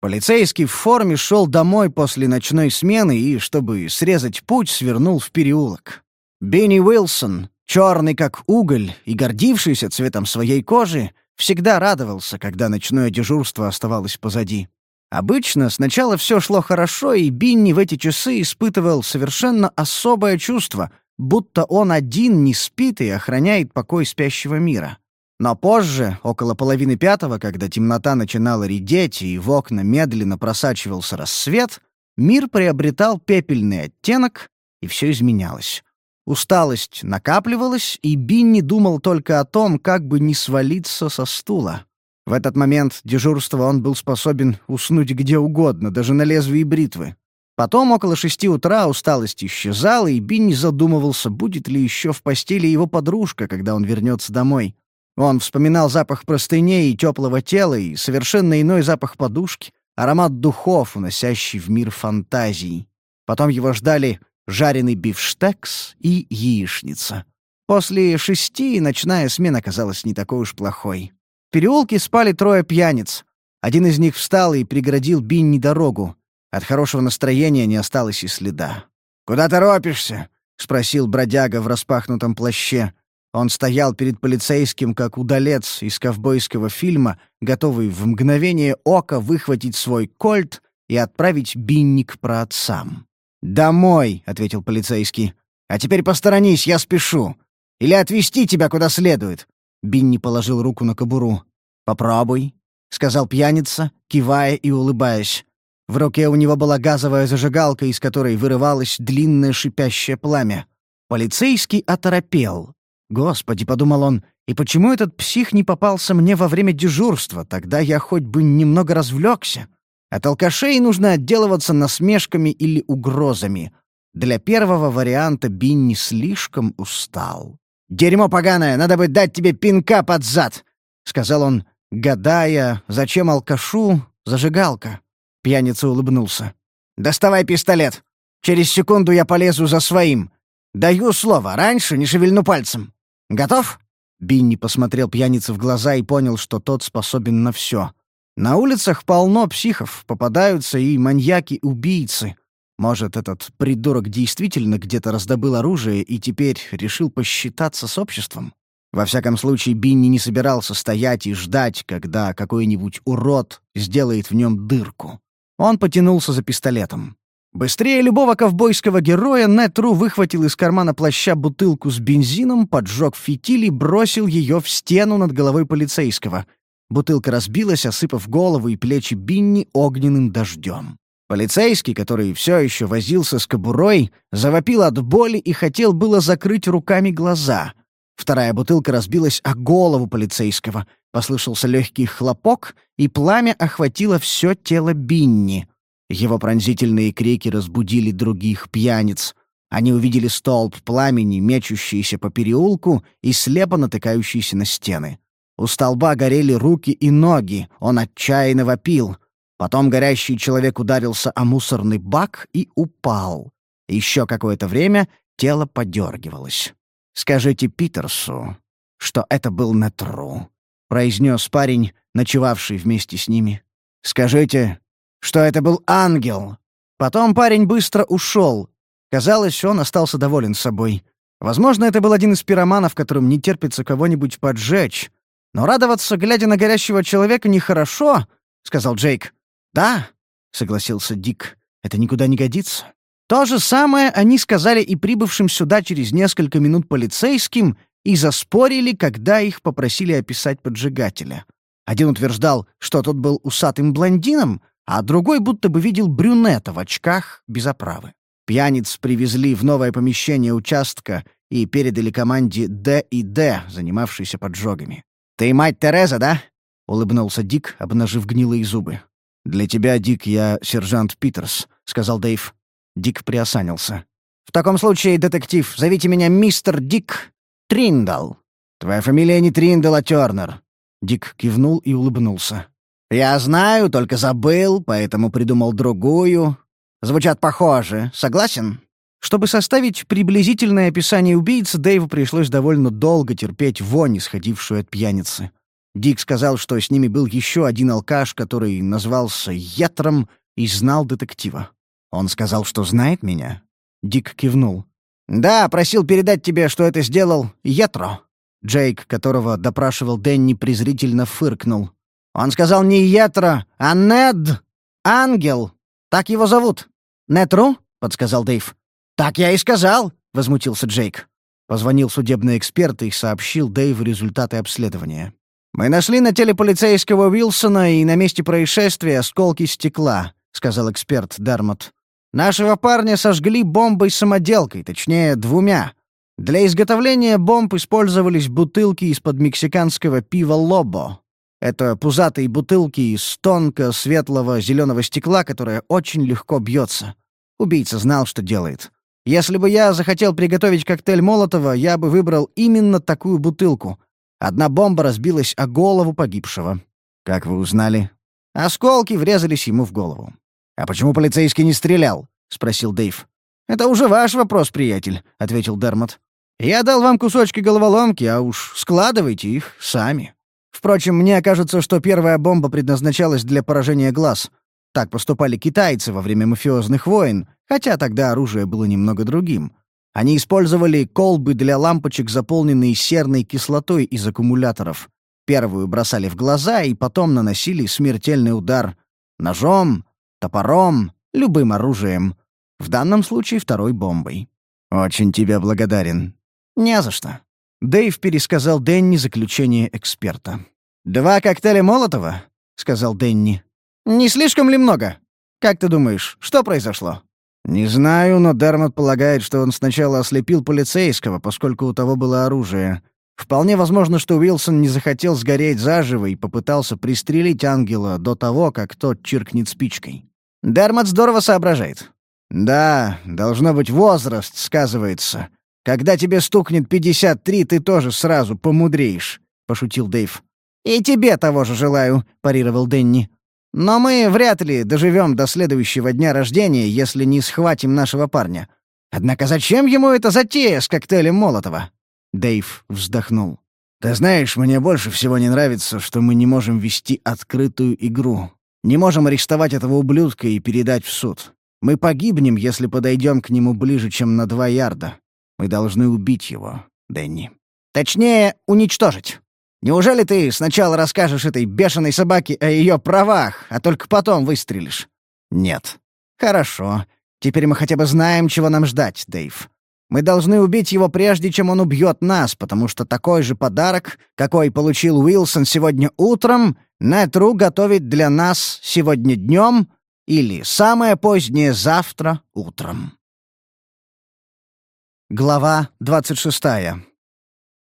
Полицейский в форме шел домой после ночной смены и, чтобы срезать путь, свернул в переулок. Бенни Уилсон, черный как уголь и гордившийся цветом своей кожи, всегда радовался, когда ночное дежурство оставалось позади. Обычно сначала все шло хорошо, и Бинни в эти часы испытывал совершенно особое чувство, будто он один не спит и охраняет покой спящего мира. Но позже, около половины пятого, когда темнота начинала редеть и в окна медленно просачивался рассвет, мир приобретал пепельный оттенок, и все изменялось. Усталость накапливалась, и Бинни думал только о том, как бы не свалиться со стула. В этот момент дежурства он был способен уснуть где угодно, даже на лезвии бритвы. Потом, около шести утра, усталость исчезала, и Бинни задумывался, будет ли еще в постели его подружка, когда он вернется домой. Он вспоминал запах простыней и теплого тела, и совершенно иной запах подушки, аромат духов, уносящий в мир фантазий. Потом его ждали жареный бифштекс и яичница. После шести ночная смена казалась не такой уж плохой. В переулке спали трое пьяниц. Один из них встал и преградил Бинни дорогу. От хорошего настроения не осталось и следа. «Куда торопишься?» — спросил бродяга в распахнутом плаще. Он стоял перед полицейским, как удалец из ковбойского фильма, готовый в мгновение ока выхватить свой кольт и отправить бинник про отцам. «Домой», — ответил полицейский. «А теперь посторонись, я спешу. Или отвезти тебя куда следует». Бинни положил руку на кобуру. «Попробуй», — сказал пьяница, кивая и улыбаясь. В руке у него была газовая зажигалка, из которой вырывалось длинное шипящее пламя. Полицейский оторопел. «Господи», — подумал он, — «и почему этот псих не попался мне во время дежурства? Тогда я хоть бы немного развлекся. От алкашей нужно отделываться насмешками или угрозами. Для первого варианта Бинни слишком устал. «Дерьмо поганое, надо бы дать тебе пинка под зад», — сказал он, гадая, зачем алкашу зажигалка. Пьяница улыбнулся. «Доставай пистолет. Через секунду я полезу за своим. Даю слово, раньше не шевельну пальцем». Готов?» Бинни посмотрел пьянице в глаза и понял, что тот способен на все. На улицах полно психов, попадаются и маньяки-убийцы. Может, этот придурок действительно где-то раздобыл оружие и теперь решил посчитаться с обществом? Во всяком случае, Бинни не собирался стоять и ждать, когда какой-нибудь урод сделает в нем дырку. Он потянулся за пистолетом. Быстрее любого ковбойского героя Нетру выхватил из кармана плаща бутылку с бензином, поджег фитиль и бросил ее в стену над головой полицейского. Бутылка разбилась, осыпав голову и плечи Бинни огненным дождем. Полицейский, который все еще возился с кобурой, завопил от боли и хотел было закрыть руками глаза. Вторая бутылка разбилась о голову полицейского. Послышался легкий хлопок, и пламя охватило все тело Бинни. Его пронзительные крики разбудили других пьяниц. Они увидели столб пламени, мечущийся по переулку и слепо натыкающийся на стены. У столба горели руки и ноги, он отчаянно вопил. Потом горящий человек ударился о мусорный бак и упал. Еще какое-то время тело подергивалось. «Скажите Питерсу, что это был Нетру», — произнес парень, ночевавший вместе с ними. «Скажите, что это был ангел. Потом парень быстро ушел. Казалось, он остался доволен собой. Возможно, это был один из пироманов, которым не терпится кого-нибудь поджечь. Но радоваться, глядя на горящего человека, нехорошо, — сказал Джейк. «Да», — согласился Дик, — «это никуда не годится». То же самое они сказали и прибывшим сюда через несколько минут полицейским и заспорили, когда их попросили описать поджигателя. Один утверждал, что тот был усатым блондином, а другой будто бы видел брюнета в очках без оправы. Пьяниц привезли в новое помещение участка и передали команде Д и Д, занимавшейся поджогами. «Ты мать Тереза, да?» — улыбнулся Дик, обнажив гнилые зубы. «Для тебя, Дик, я сержант Питерс», — сказал Дэйв. Дик приосанился. «В таком случае, детектив, зовите меня мистер Дик Триндал». «Твоя фамилия не Триндал, а Тёрнер». Дик кивнул и улыбнулся. «Я знаю, только забыл, поэтому придумал другую. Звучат похоже. Согласен?» Чтобы составить приблизительное описание убийцы, Дэйву пришлось довольно долго терпеть вонь, исходившую от пьяницы. Дик сказал, что с ними был еще один алкаш, который назвался Ятром и знал детектива. Он сказал, что знает меня. Дик кивнул. «Да, просил передать тебе, что это сделал Ятро». Джейк, которого допрашивал Дэнни, презрительно фыркнул. «Он сказал не Ятро, а Нед. Ангел. Так его зовут». «Нетру?» — подсказал Дэйв. «Так я и сказал», — возмутился Джейк. Позвонил судебный эксперт и сообщил Дэйву результаты обследования. «Мы нашли на теле полицейского Уилсона и на месте происшествия осколки стекла», — сказал эксперт Дармот. «Нашего парня сожгли бомбой-самоделкой, точнее, двумя. Для изготовления бомб использовались бутылки из-под мексиканского пива «Лобо». Это пузатые бутылки из тонко светлого зеленого стекла, которое очень легко бьется. Убийца знал, что делает. Если бы я захотел приготовить коктейль Молотова, я бы выбрал именно такую бутылку. Одна бомба разбилась о голову погибшего. Как вы узнали? Осколки врезались ему в голову. «А почему полицейский не стрелял?» — спросил Дэйв. «Это уже ваш вопрос, приятель», — ответил Дермот. «Я дал вам кусочки головоломки, а уж складывайте их сами. Впрочем, мне кажется, что первая бомба предназначалась для поражения глаз. Так поступали китайцы во время мафиозных войн, хотя тогда оружие было немного другим. Они использовали колбы для лампочек, заполненные серной кислотой из аккумуляторов. Первую бросали в глаза и потом наносили смертельный удар ножом, топором, любым оружием. В данном случае второй бомбой. «Очень тебе благодарен». «Не за что». Дэйв пересказал Дэнни заключение эксперта. «Два коктейля Молотова?» — сказал Дэнни. «Не слишком ли много? Как ты думаешь, что произошло?» «Не знаю, но Дермот полагает, что он сначала ослепил полицейского, поскольку у того было оружие. Вполне возможно, что Уилсон не захотел сгореть заживо и попытался пристрелить ангела до того, как тот чиркнет спичкой. Дермот здорово соображает. Да, должно быть, возраст сказывается. Когда тебе стукнет 53, ты тоже сразу помудреешь, пошутил Дэйв. И тебе того же желаю, парировал Денни. Но мы вряд ли доживем до следующего дня рождения, если не схватим нашего парня. Однако зачем ему эта затея с коктейлем Молотова?» Дэйв вздохнул. «Ты знаешь, мне больше всего не нравится, что мы не можем вести открытую игру. Не можем арестовать этого ублюдка и передать в суд. Мы погибнем, если подойдем к нему ближе, чем на два ярда. Мы должны убить его, Дэнни. Точнее, уничтожить. Неужели ты сначала расскажешь этой бешеной собаке о ее правах, а только потом выстрелишь? Нет. Хорошо. Теперь мы хотя бы знаем, чего нам ждать, Дэйв. Мы должны убить его прежде, чем он убьет нас, потому что такой же подарок, какой получил Уилсон сегодня утром, Нетру готовит для нас сегодня днем или самое позднее завтра утром. Глава двадцать шестая.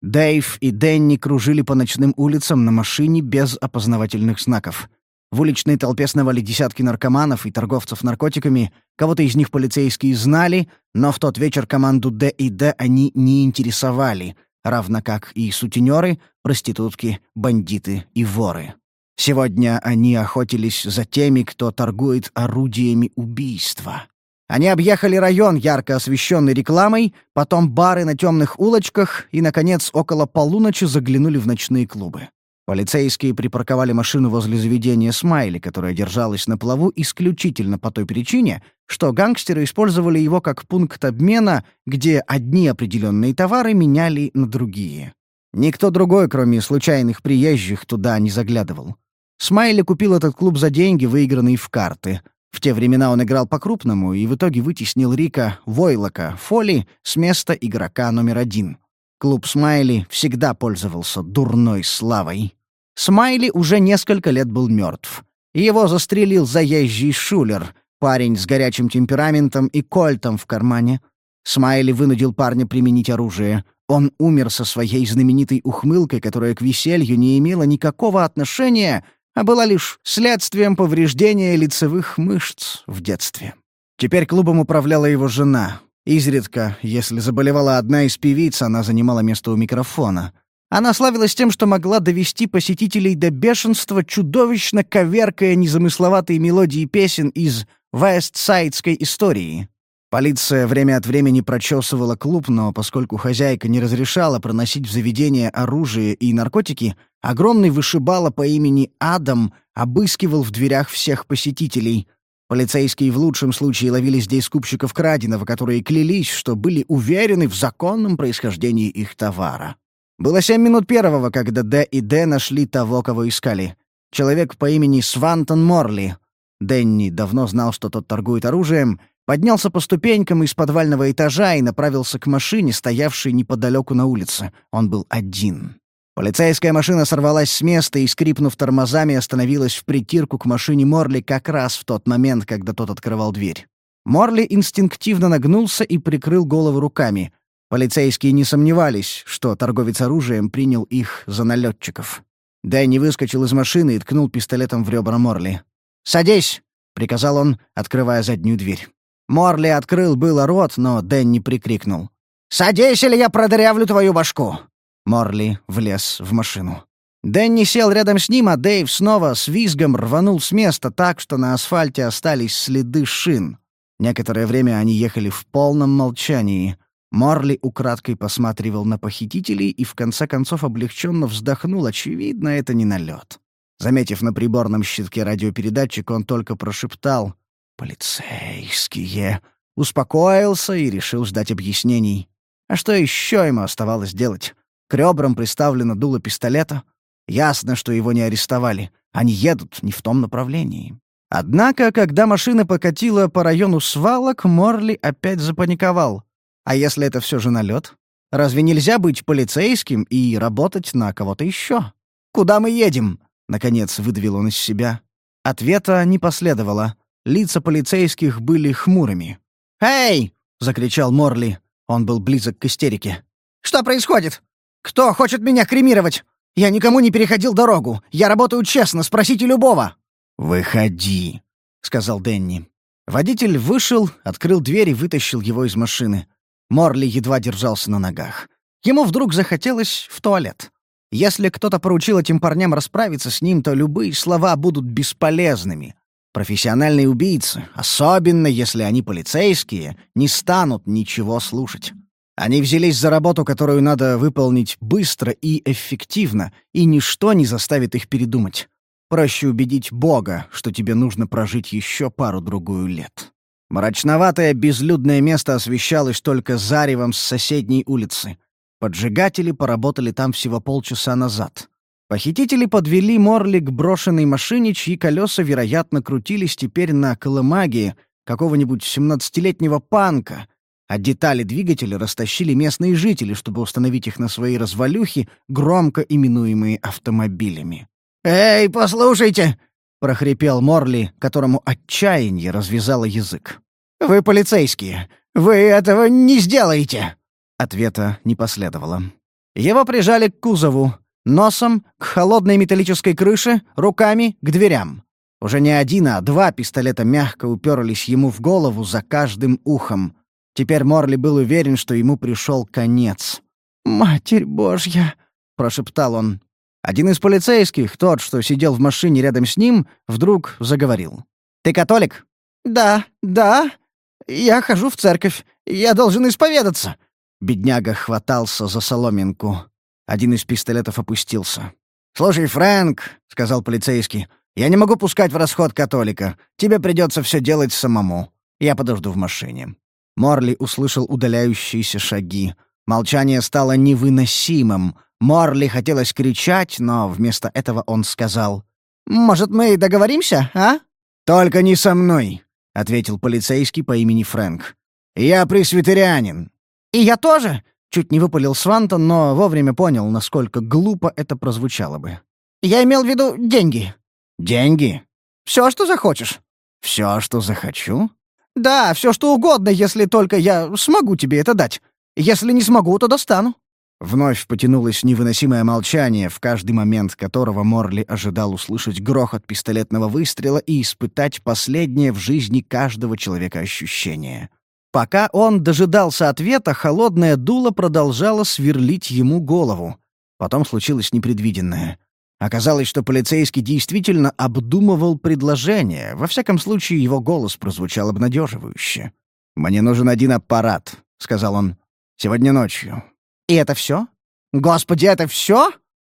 Дэйв и Дэнни кружили по ночным улицам на машине без опознавательных знаков. В уличной толпе сновали десятки наркоманов и торговцев наркотиками, кого-то из них полицейские знали, но в тот вечер команду Д и Д они не интересовали, равно как и сутенеры, проститутки, бандиты и воры. Сегодня они охотились за теми, кто торгует орудиями убийства. Они объехали район, ярко освещенный рекламой, потом бары на темных улочках и, наконец, около полуночи заглянули в ночные клубы. Полицейские припарковали машину возле заведения «Смайли», которое держалось на плаву исключительно по той причине, что гангстеры использовали его как пункт обмена, где одни определенные товары меняли на другие. Никто другой, кроме случайных приезжих, туда не заглядывал. Смайли купил этот клуб за деньги, выигранные в карты — в те времена он играл по-крупному и в итоге вытеснил Рика Войлока Фоли с места игрока номер один. Клуб Смайли всегда пользовался дурной славой. Смайли уже несколько лет был мертв. Его застрелил заезжий шулер, парень с горячим темпераментом и кольтом в кармане. Смайли вынудил парня применить оружие. Он умер со своей знаменитой ухмылкой, которая к веселью не имела никакого отношения, а была лишь следствием повреждения лицевых мышц в детстве. Теперь клубом управляла его жена. Изредка, если заболевала одна из певиц, она занимала место у микрофона. Она славилась тем, что могла довести посетителей до бешенства, чудовищно коверкая незамысловатые мелодии песен из вестсайдской истории. Полиция время от времени прочесывала клуб, но поскольку хозяйка не разрешала проносить в заведение оружие и наркотики, огромный вышибала по имени Адам обыскивал в дверях всех посетителей. Полицейские в лучшем случае ловили здесь скупщиков краденого, которые клялись, что были уверены в законном происхождении их товара. Было семь минут первого, когда Д и Д нашли того, кого искали. Человек по имени Свантон Морли. Дэнни давно знал, что тот торгует оружием — Поднялся по ступенькам из подвального этажа и направился к машине, стоявшей неподалеку на улице. Он был один. Полицейская машина сорвалась с места и, скрипнув тормозами, остановилась в притирку к машине Морли как раз в тот момент, когда тот открывал дверь. Морли инстинктивно нагнулся и прикрыл голову руками. Полицейские не сомневались, что торговец оружием принял их за налетчиков. Дэнни выскочил из машины и ткнул пистолетом в ребра Морли. «Садись!» — приказал он, открывая заднюю дверь. Морли открыл было рот, но Дэнни прикрикнул. «Садись, или я продырявлю твою башку!» Морли влез в машину. Дэнни сел рядом с ним, а Дэйв снова с визгом рванул с места так, что на асфальте остались следы шин. Некоторое время они ехали в полном молчании. Морли украдкой посматривал на похитителей и в конце концов облегченно вздохнул. Очевидно, это не налет. Заметив на приборном щитке радиопередатчик, он только прошептал «Полицейские!» Успокоился и решил ждать объяснений. А что еще ему оставалось делать? К ребрам приставлено дуло пистолета. Ясно, что его не арестовали. Они едут не в том направлении. Однако, когда машина покатила по району свалок, Морли опять запаниковал. А если это все же налет? Разве нельзя быть полицейским и работать на кого-то еще? «Куда мы едем?» — наконец выдавил он из себя. Ответа не последовало. Лица полицейских были хмурыми. «Эй!» — закричал Морли. Он был близок к истерике. «Что происходит? Кто хочет меня кремировать? Я никому не переходил дорогу. Я работаю честно, спросите любого». «Выходи», — сказал Дэнни. Водитель вышел, открыл дверь и вытащил его из машины. Морли едва держался на ногах. Ему вдруг захотелось в туалет. Если кто-то поручил этим парням расправиться с ним, то любые слова будут бесполезными. Профессиональные убийцы, особенно если они полицейские, не станут ничего слушать. Они взялись за работу, которую надо выполнить быстро и эффективно, и ничто не заставит их передумать. Проще убедить Бога, что тебе нужно прожить еще пару-другую лет. Мрачноватое безлюдное место освещалось только заревом с соседней улицы. Поджигатели поработали там всего полчаса назад. Похитители подвели Морли к брошенной машине, чьи колеса, вероятно, крутились теперь на колымаге какого-нибудь семнадцатилетнего панка, а детали двигателя растащили местные жители, чтобы установить их на свои развалюхи, громко именуемые автомобилями. «Эй, послушайте!» — прохрипел Морли, которому отчаяние развязало язык. «Вы полицейские! Вы этого не сделаете!» Ответа не последовало. Его прижали к кузову, Носом к холодной металлической крыше, руками к дверям. Уже не один, а два пистолета мягко уперлись ему в голову за каждым ухом. Теперь Морли был уверен, что ему пришел конец. «Матерь Божья!» — прошептал он. Один из полицейских, тот, что сидел в машине рядом с ним, вдруг заговорил. «Ты католик?» «Да, да. Я хожу в церковь. Я должен исповедаться». Бедняга хватался за соломинку. Один из пистолетов опустился. «Слушай, Фрэнк», — сказал полицейский, — «я не могу пускать в расход католика. Тебе придется все делать самому. Я подожду в машине». Морли услышал удаляющиеся шаги. Молчание стало невыносимым. Морли хотелось кричать, но вместо этого он сказал. «Может, мы договоримся, а?» «Только не со мной», — ответил полицейский по имени Фрэнк. «Я пресвитерианин». «И я тоже», Чуть не выпалил Свантон, но вовремя понял, насколько глупо это прозвучало бы. «Я имел в виду деньги». «Деньги?» «Все, что захочешь». «Все, что захочу?» «Да, все, что угодно, если только я смогу тебе это дать. Если не смогу, то достану». Вновь потянулось невыносимое молчание, в каждый момент которого Морли ожидал услышать грохот пистолетного выстрела и испытать последнее в жизни каждого человека ощущение. Пока он дожидался ответа, холодное дуло продолжало сверлить ему голову. Потом случилось непредвиденное. Оказалось, что полицейский действительно обдумывал предложение. Во всяком случае, его голос прозвучал обнадеживающе. «Мне нужен один аппарат», — сказал он. «Сегодня ночью». «И это все? Господи, это все?»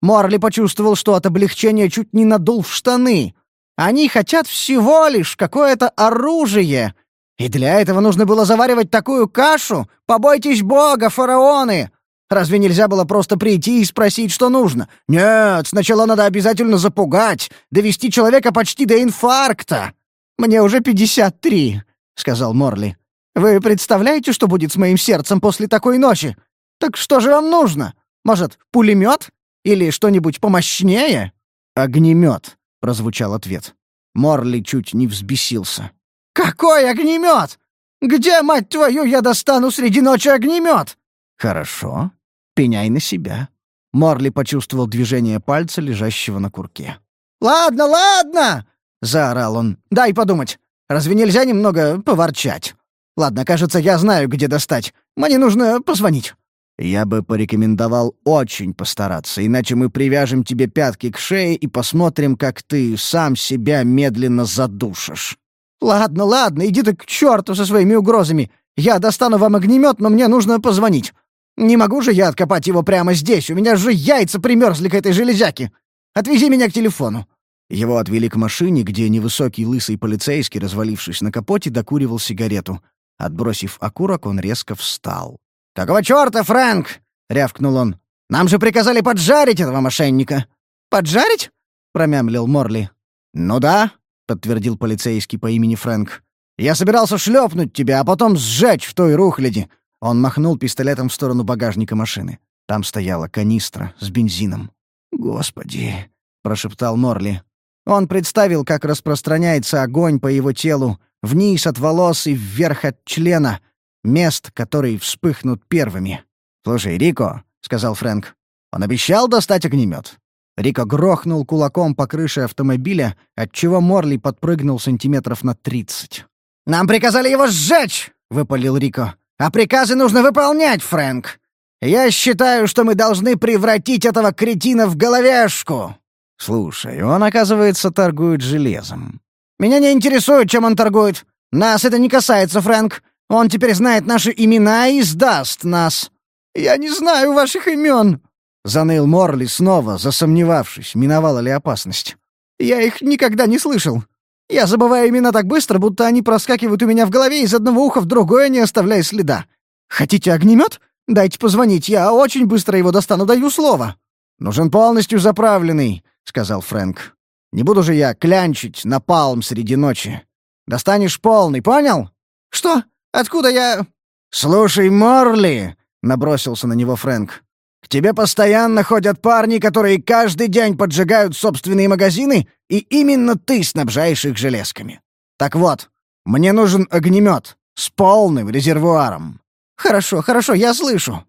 Морли почувствовал, что от облегчения чуть не надул в штаны. «Они хотят всего лишь какое-то оружие. И для этого нужно было заваривать такую кашу? Побойтесь бога, фараоны! Разве нельзя было просто прийти и спросить, что нужно? Нет, сначала надо обязательно запугать, довести человека почти до инфаркта. Мне уже пятьдесят три, сказал Морли. Вы представляете, что будет с моим сердцем после такой ночи? Так что же вам нужно? Может, пулемет? Или что-нибудь помощнее? Огнемет, прозвучал ответ. Морли чуть не взбесился. Какой огнемет? Где, мать твою, я достану среди ночи огнемет? Хорошо. Пеняй на себя. Морли почувствовал движение пальца, лежащего на курке. «Ладно, ладно!» — заорал он. «Дай подумать. Разве нельзя немного поворчать? Ладно, кажется, я знаю, где достать. Мне нужно позвонить». «Я бы порекомендовал очень постараться, иначе мы привяжем тебе пятки к шее и посмотрим, как ты сам себя медленно задушишь». «Ладно, ладно, иди ты к черту со своими угрозами. Я достану вам огнемет, но мне нужно позвонить. Не могу же я откопать его прямо здесь, у меня же яйца примерзли к этой железяке. Отвези меня к телефону». Его отвели к машине, где невысокий лысый полицейский, развалившись на капоте, докуривал сигарету. Отбросив окурок, он резко встал. «Какого чёрта, Фрэнк?» — рявкнул он. «Нам же приказали поджарить этого мошенника». «Поджарить?» — промямлил Морли. «Ну да», — подтвердил полицейский по имени Фрэнк. «Я собирался шлепнуть тебя, а потом сжечь в той рухляди». Он махнул пистолетом в сторону багажника машины. Там стояла канистра с бензином. «Господи!» — прошептал Морли. Он представил, как распространяется огонь по его телу, вниз от волос и вверх от члена, мест, которые вспыхнут первыми. «Слушай, Рико», — сказал Фрэнк, — «он обещал достать огнемет. Рико грохнул кулаком по крыше автомобиля, отчего Морли подпрыгнул сантиметров на тридцать. «Нам приказали его сжечь!» — выпалил Рико. «А приказы нужно выполнять, Фрэнк! Я считаю, что мы должны превратить этого кретина в головешку!» «Слушай, он, оказывается, торгует железом». «Меня не интересует, чем он торгует. Нас это не касается, Фрэнк. Он теперь знает наши имена и сдаст нас». «Я не знаю ваших имен», — заныл Морли снова, засомневавшись, миновала ли опасность. «Я их никогда не слышал. Я забываю имена так быстро, будто они проскакивают у меня в голове из одного уха в другое, не оставляя следа. Хотите огнемет? Дайте позвонить, я очень быстро его достану, даю слово». «Нужен полностью заправленный», — сказал Фрэнк. «Не буду же я клянчить на палм среди ночи. Достанешь полный, понял?» «Что? Откуда я...» «Слушай, Морли!» — набросился на него Фрэнк. К тебе постоянно ходят парни, которые каждый день поджигают собственные магазины, и именно ты снабжаешь их железками. Так вот, мне нужен огнемет с полным резервуаром». «Хорошо, хорошо, я слышу».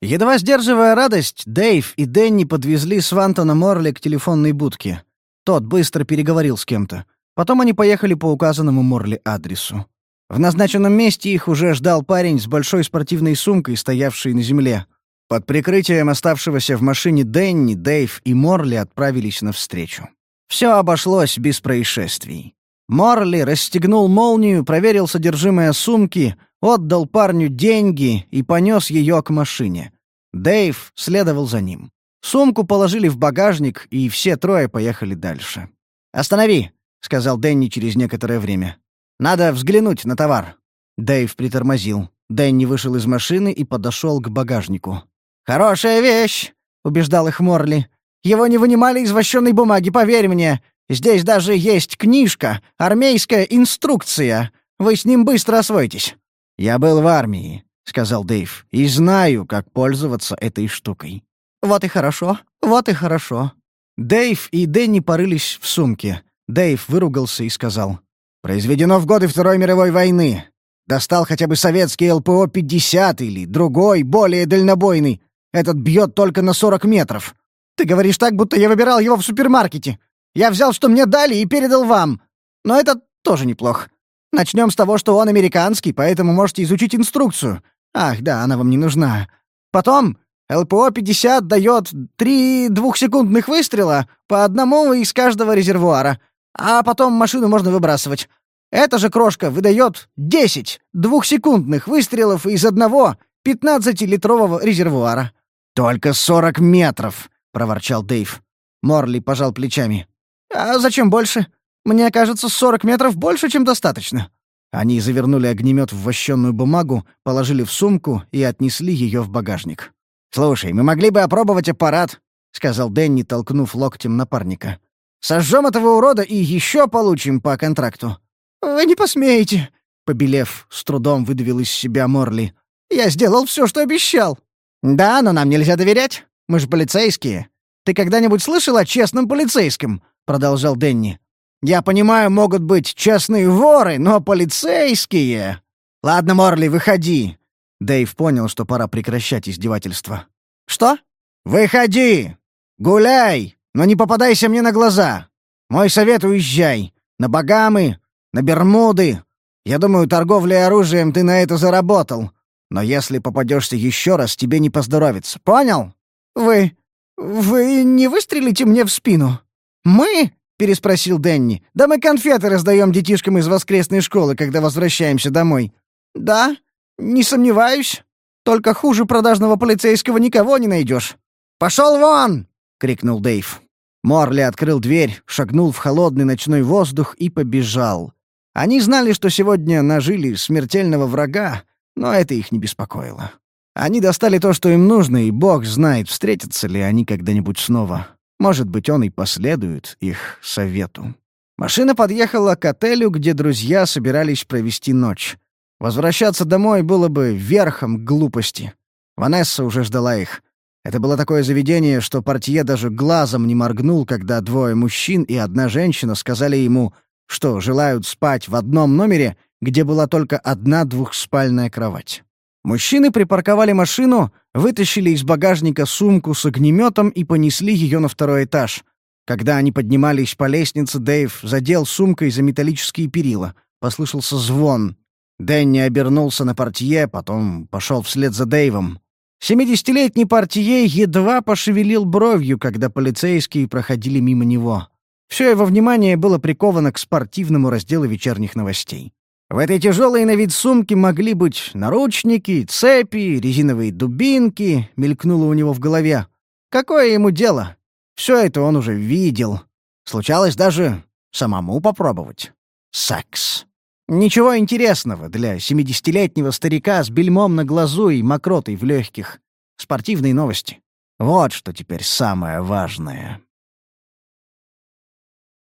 Едва сдерживая радость, Дэйв и Дэнни подвезли Свантона Морли к телефонной будке. Тот быстро переговорил с кем-то. Потом они поехали по указанному Морли адресу. В назначенном месте их уже ждал парень с большой спортивной сумкой, стоявшей на земле. Под прикрытием оставшегося в машине Дэнни, Дэйв и Морли отправились навстречу. Все обошлось без происшествий. Морли расстегнул молнию, проверил содержимое сумки, отдал парню деньги и понес ее к машине. Дэйв следовал за ним. Сумку положили в багажник, и все трое поехали дальше. «Останови», — сказал Дэнни через некоторое время. Надо взглянуть на товар». Дэйв притормозил. Дэнни вышел из машины и подошел к багажнику. «Хорошая вещь», — убеждал их Морли. «Его не вынимали из вощенной бумаги, поверь мне. Здесь даже есть книжка, армейская инструкция. Вы с ним быстро освоитесь». «Я был в армии», — сказал Дэйв, — «и знаю, как пользоваться этой штукой». «Вот и хорошо, вот и хорошо». Дэйв и Дэнни порылись в сумке. Дэйв выругался и сказал. Произведено в годы Второй мировой войны. Достал хотя бы советский ЛПО-50 или другой, более дальнобойный. Этот бьет только на 40 метров. Ты говоришь так, будто я выбирал его в супермаркете. Я взял, что мне дали, и передал вам. Но это тоже неплохо. Начнем с того, что он американский, поэтому можете изучить инструкцию. Ах, да, она вам не нужна. Потом ЛПО-50 дает три двухсекундных выстрела по одному из каждого резервуара — а потом машину можно выбрасывать. Эта же крошка выдает 10 двухсекундных выстрелов из одного 15-литрового резервуара. «Только 40 метров!» — проворчал Дэйв. Морли пожал плечами. «А зачем больше? Мне кажется, 40 метров больше, чем достаточно». Они завернули огнемет в вощенную бумагу, положили в сумку и отнесли ее в багажник. «Слушай, мы могли бы опробовать аппарат», — сказал Дэнни, толкнув локтем напарника. «Сожжем этого урода и еще получим по контракту». «Вы не посмеете», — побелев, с трудом выдавил из себя Морли. «Я сделал все, что обещал». «Да, но нам нельзя доверять. Мы же полицейские. Ты когда-нибудь слышал о честном полицейском?» — продолжал Дэнни. Я понимаю, могут быть частные воры, но полицейские... Ладно, Морли, выходи. Дэйв понял, что пора прекращать издевательство. Что? Выходи! Гуляй, но не попадайся мне на глаза. Мой совет — уезжай. На Багамы, на Бермуды. Я думаю, торговлей оружием ты на это заработал. Но если попадешься еще раз, тебе не поздоровится. Понял? Вы... вы не выстрелите мне в спину? Мы? переспросил Дэнни. «Да мы конфеты раздаем детишкам из воскресной школы, когда возвращаемся домой». «Да, не сомневаюсь. Только хуже продажного полицейского никого не найдешь». «Пошел вон!» — крикнул Дэйв. Морли открыл дверь, шагнул в холодный ночной воздух и побежал. Они знали, что сегодня нажили смертельного врага, но это их не беспокоило. Они достали то, что им нужно, и бог знает, встретятся ли они когда-нибудь снова. Может быть, он и последует их совету. Машина подъехала к отелю, где друзья собирались провести ночь. Возвращаться домой было бы верхом глупости. Ванесса уже ждала их. Это было такое заведение, что портье даже глазом не моргнул, когда двое мужчин и одна женщина сказали ему, что желают спать в одном номере, где была только одна двухспальная кровать. Мужчины припарковали машину, вытащили из багажника сумку с огнеметом и понесли ее на второй этаж. Когда они поднимались по лестнице, Дэйв задел сумкой за металлические перила. Послышался звон. Дэнни обернулся на портье, потом пошел вслед за Дэйвом. Семидесятилетний портье едва пошевелил бровью, когда полицейские проходили мимо него. Все его внимание было приковано к спортивному разделу вечерних новостей. В этой тяжелой на вид сумке могли быть наручники, цепи, резиновые дубинки, мелькнуло у него в голове. Какое ему дело? Все это он уже видел. Случалось даже самому попробовать. Секс. Ничего интересного для семидесятилетнего старика с бельмом на глазу и мокротой в легких. Спортивные новости. Вот что теперь самое важное.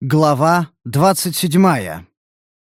Глава двадцать седьмая.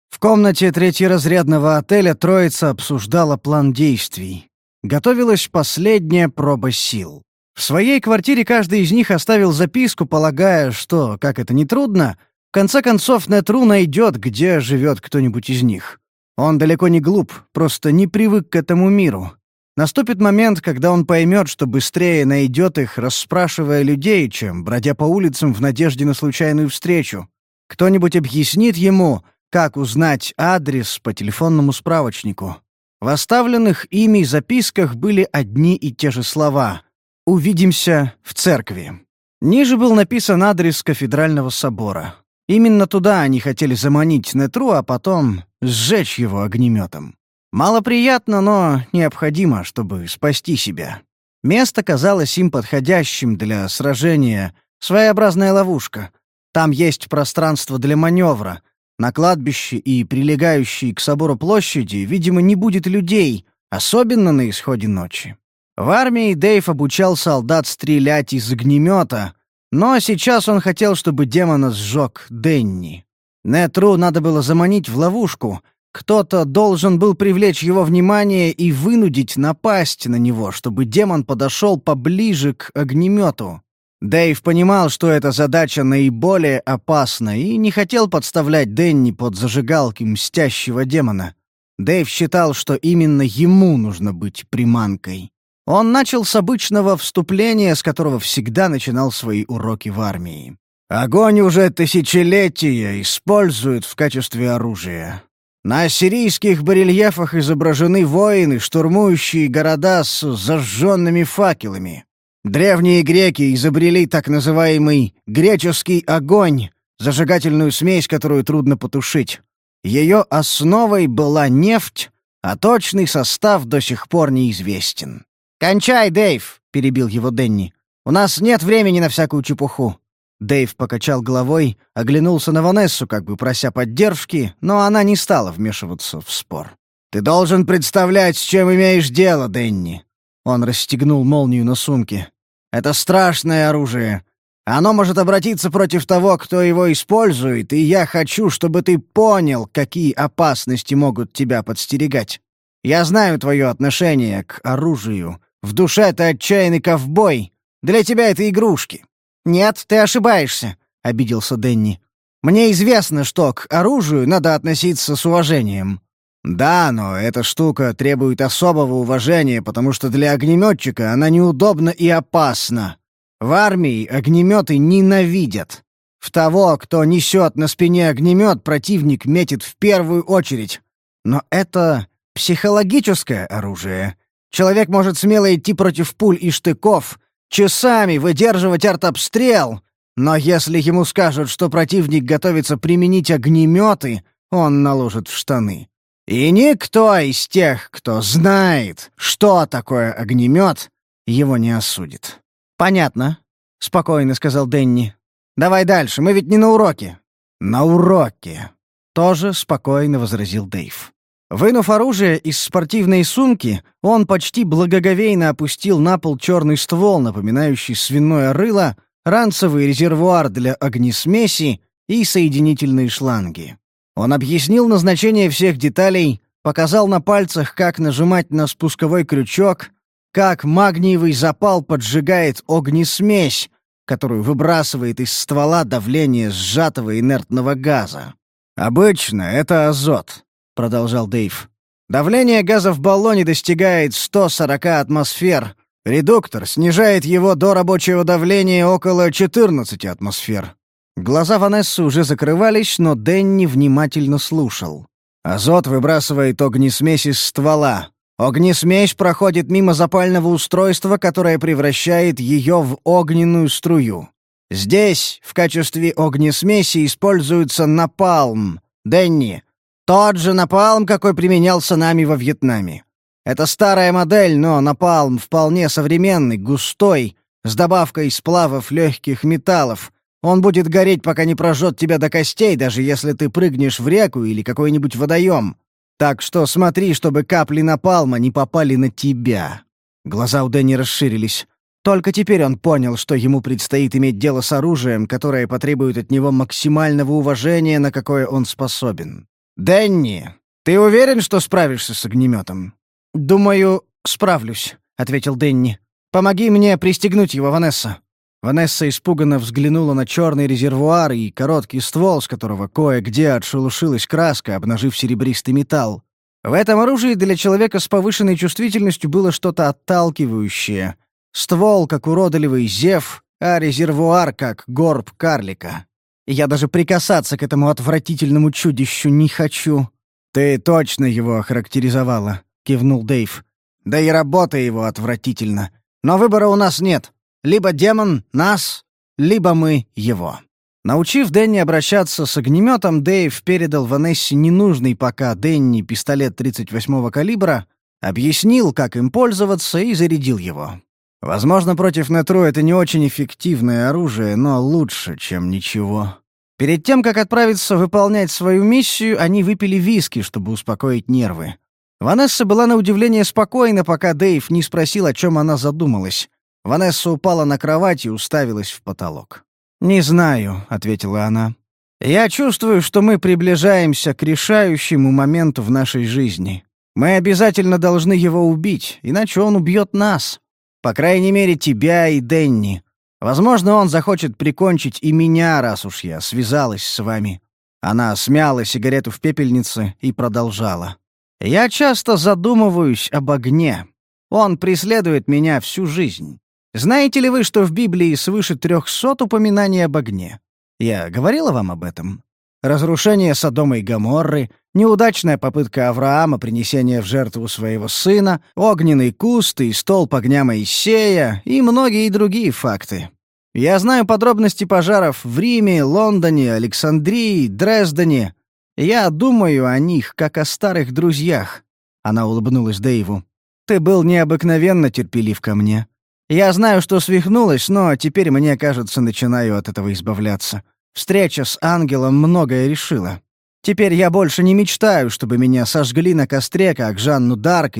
В комнате третьеразрядного отеля троица обсуждала план действий. Готовилась последняя проба сил. В своей квартире каждый из них оставил записку, полагая, что, как это нетрудно, в конце концов Нетру найдет, где живет кто-нибудь из них. Он далеко не глуп, просто не привык к этому миру. Наступит момент, когда он поймет, что быстрее найдет их, расспрашивая людей, чем бродя по улицам в надежде на случайную встречу. Кто-нибудь объяснит ему — как узнать адрес по телефонному справочнику? В оставленных ими записках были одни и те же слова «Увидимся в церкви». Ниже был написан адрес кафедрального собора. Именно туда они хотели заманить Нетру, а потом сжечь его огнеметом. Малоприятно, но необходимо, чтобы спасти себя. Место казалось им подходящим для сражения, своеобразная ловушка. Там есть пространство для маневра, на кладбище и прилегающей к собору площади, видимо, не будет людей, особенно на исходе ночи. В армии Дэйв обучал солдат стрелять из огнемета, но сейчас он хотел, чтобы демона сжег Денни. Нетру надо было заманить в ловушку. Кто-то должен был привлечь его внимание и вынудить напасть на него, чтобы демон подошел поближе к огнемету. Дэйв понимал, что эта задача наиболее опасна, и не хотел подставлять Дэнни под зажигалки мстящего демона. Дэйв считал, что именно ему нужно быть приманкой. Он начал с обычного вступления, с которого всегда начинал свои уроки в армии. Огонь уже тысячелетия используют в качестве оружия. На ассирийских барельефах изображены воины, штурмующие города с зажженными факелами. Древние греки изобрели так называемый «греческий огонь», зажигательную смесь, которую трудно потушить. Ее основой была нефть, а точный состав до сих пор неизвестен. «Кончай, Дэйв!» — перебил его Денни. «У нас нет времени на всякую чепуху». Дэйв покачал головой, оглянулся на Ванессу, как бы прося поддержки, но она не стала вмешиваться в спор. «Ты должен представлять, с чем имеешь дело, Денни!» Он расстегнул молнию на сумке. «Это страшное оружие. Оно может обратиться против того, кто его использует, и я хочу, чтобы ты понял, какие опасности могут тебя подстерегать. Я знаю твое отношение к оружию. В душе ты отчаянный ковбой. Для тебя это игрушки». «Нет, ты ошибаешься», — обиделся Денни. «Мне известно, что к оружию надо относиться с уважением». «Да, но эта штука требует особого уважения, потому что для огнеметчика она неудобна и опасна. В армии огнеметы ненавидят. В того, кто несет на спине огнемет, противник метит в первую очередь. Но это психологическое оружие. Человек может смело идти против пуль и штыков, часами выдерживать артобстрел, но если ему скажут, что противник готовится применить огнеметы, он наложит в штаны. И никто из тех, кто знает, что такое огнемет, его не осудит. «Понятно», — спокойно сказал Денни. «Давай дальше, мы ведь не на уроке». «На уроке», — тоже спокойно возразил Дэйв. Вынув оружие из спортивной сумки, он почти благоговейно опустил на пол черный ствол, напоминающий свиное рыло, ранцевый резервуар для огнесмеси и соединительные шланги. Он объяснил назначение всех деталей, показал на пальцах, как нажимать на спусковой крючок, как магниевый запал поджигает огнесмесь, которую выбрасывает из ствола давление сжатого инертного газа. «Обычно это азот», — продолжал Дэйв. «Давление газа в баллоне достигает 140 атмосфер. Редуктор снижает его до рабочего давления около 14 атмосфер. Глаза Ванессы уже закрывались, но Дэнни внимательно слушал. Азот выбрасывает огнесмесь из ствола. Огнесмесь проходит мимо запального устройства, которое превращает ее в огненную струю. Здесь в качестве огнесмеси используется напалм. Дэнни. Тот же напалм, какой применялся нами во Вьетнаме. Это старая модель, но напалм вполне современный, густой, с добавкой сплавов легких металлов — он будет гореть, пока не прожжет тебя до костей, даже если ты прыгнешь в реку или какой-нибудь водоем. Так что смотри, чтобы капли напалма не попали на тебя». Глаза у Дэнни расширились. Только теперь он понял, что ему предстоит иметь дело с оружием, которое потребует от него максимального уважения, на какое он способен. «Дэнни, ты уверен, что справишься с огнеметом?» «Думаю, справлюсь», — ответил Дэнни. «Помоги мне пристегнуть его, Ванесса». Ванесса испуганно взглянула на черный резервуар и короткий ствол, с которого кое-где отшелушилась краска, обнажив серебристый металл. В этом оружии для человека с повышенной чувствительностью было что-то отталкивающее. Ствол, как уродливый зев, а резервуар, как горб карлика. Я даже прикасаться к этому отвратительному чудищу не хочу. «Ты точно его охарактеризовала», — кивнул Дэйв. «Да и работа его отвратительна. Но выбора у нас нет. Либо демон — нас, либо мы — его. Научив Дэнни обращаться с огнеметом, Дэйв передал Ванессе ненужный пока Дэнни пистолет 38-го калибра, объяснил, как им пользоваться, и зарядил его. Возможно, против Нетру это не очень эффективное оружие, но лучше, чем ничего. Перед тем, как отправиться выполнять свою миссию, они выпили виски, чтобы успокоить нервы. Ванесса была на удивление спокойна, пока Дэйв не спросил, о чем она задумалась. Ванесса упала на кровать и уставилась в потолок. «Не знаю», — ответила она. «Я чувствую, что мы приближаемся к решающему моменту в нашей жизни. Мы обязательно должны его убить, иначе он убьет нас. По крайней мере, тебя и Денни. Возможно, он захочет прикончить и меня, раз уж я связалась с вами». Она смяла сигарету в пепельнице и продолжала. «Я часто задумываюсь об огне. Он преследует меня всю жизнь. Знаете ли вы, что в Библии свыше трехсот упоминаний об огне? Я говорила вам об этом. Разрушение Содома и Гоморры, неудачная попытка Авраама принесения в жертву своего сына, огненный куст и столб огня Моисея и многие другие факты. Я знаю подробности пожаров в Риме, Лондоне, Александрии, Дрездене. Я думаю о них, как о старых друзьях». Она улыбнулась Дэйву. «Ты был необыкновенно терпелив ко мне. Я знаю, что свихнулась, но теперь, мне кажется, начинаю от этого избавляться. Встреча с ангелом многое решила. Теперь я больше не мечтаю, чтобы меня сожгли на костре, как Жанну Дарк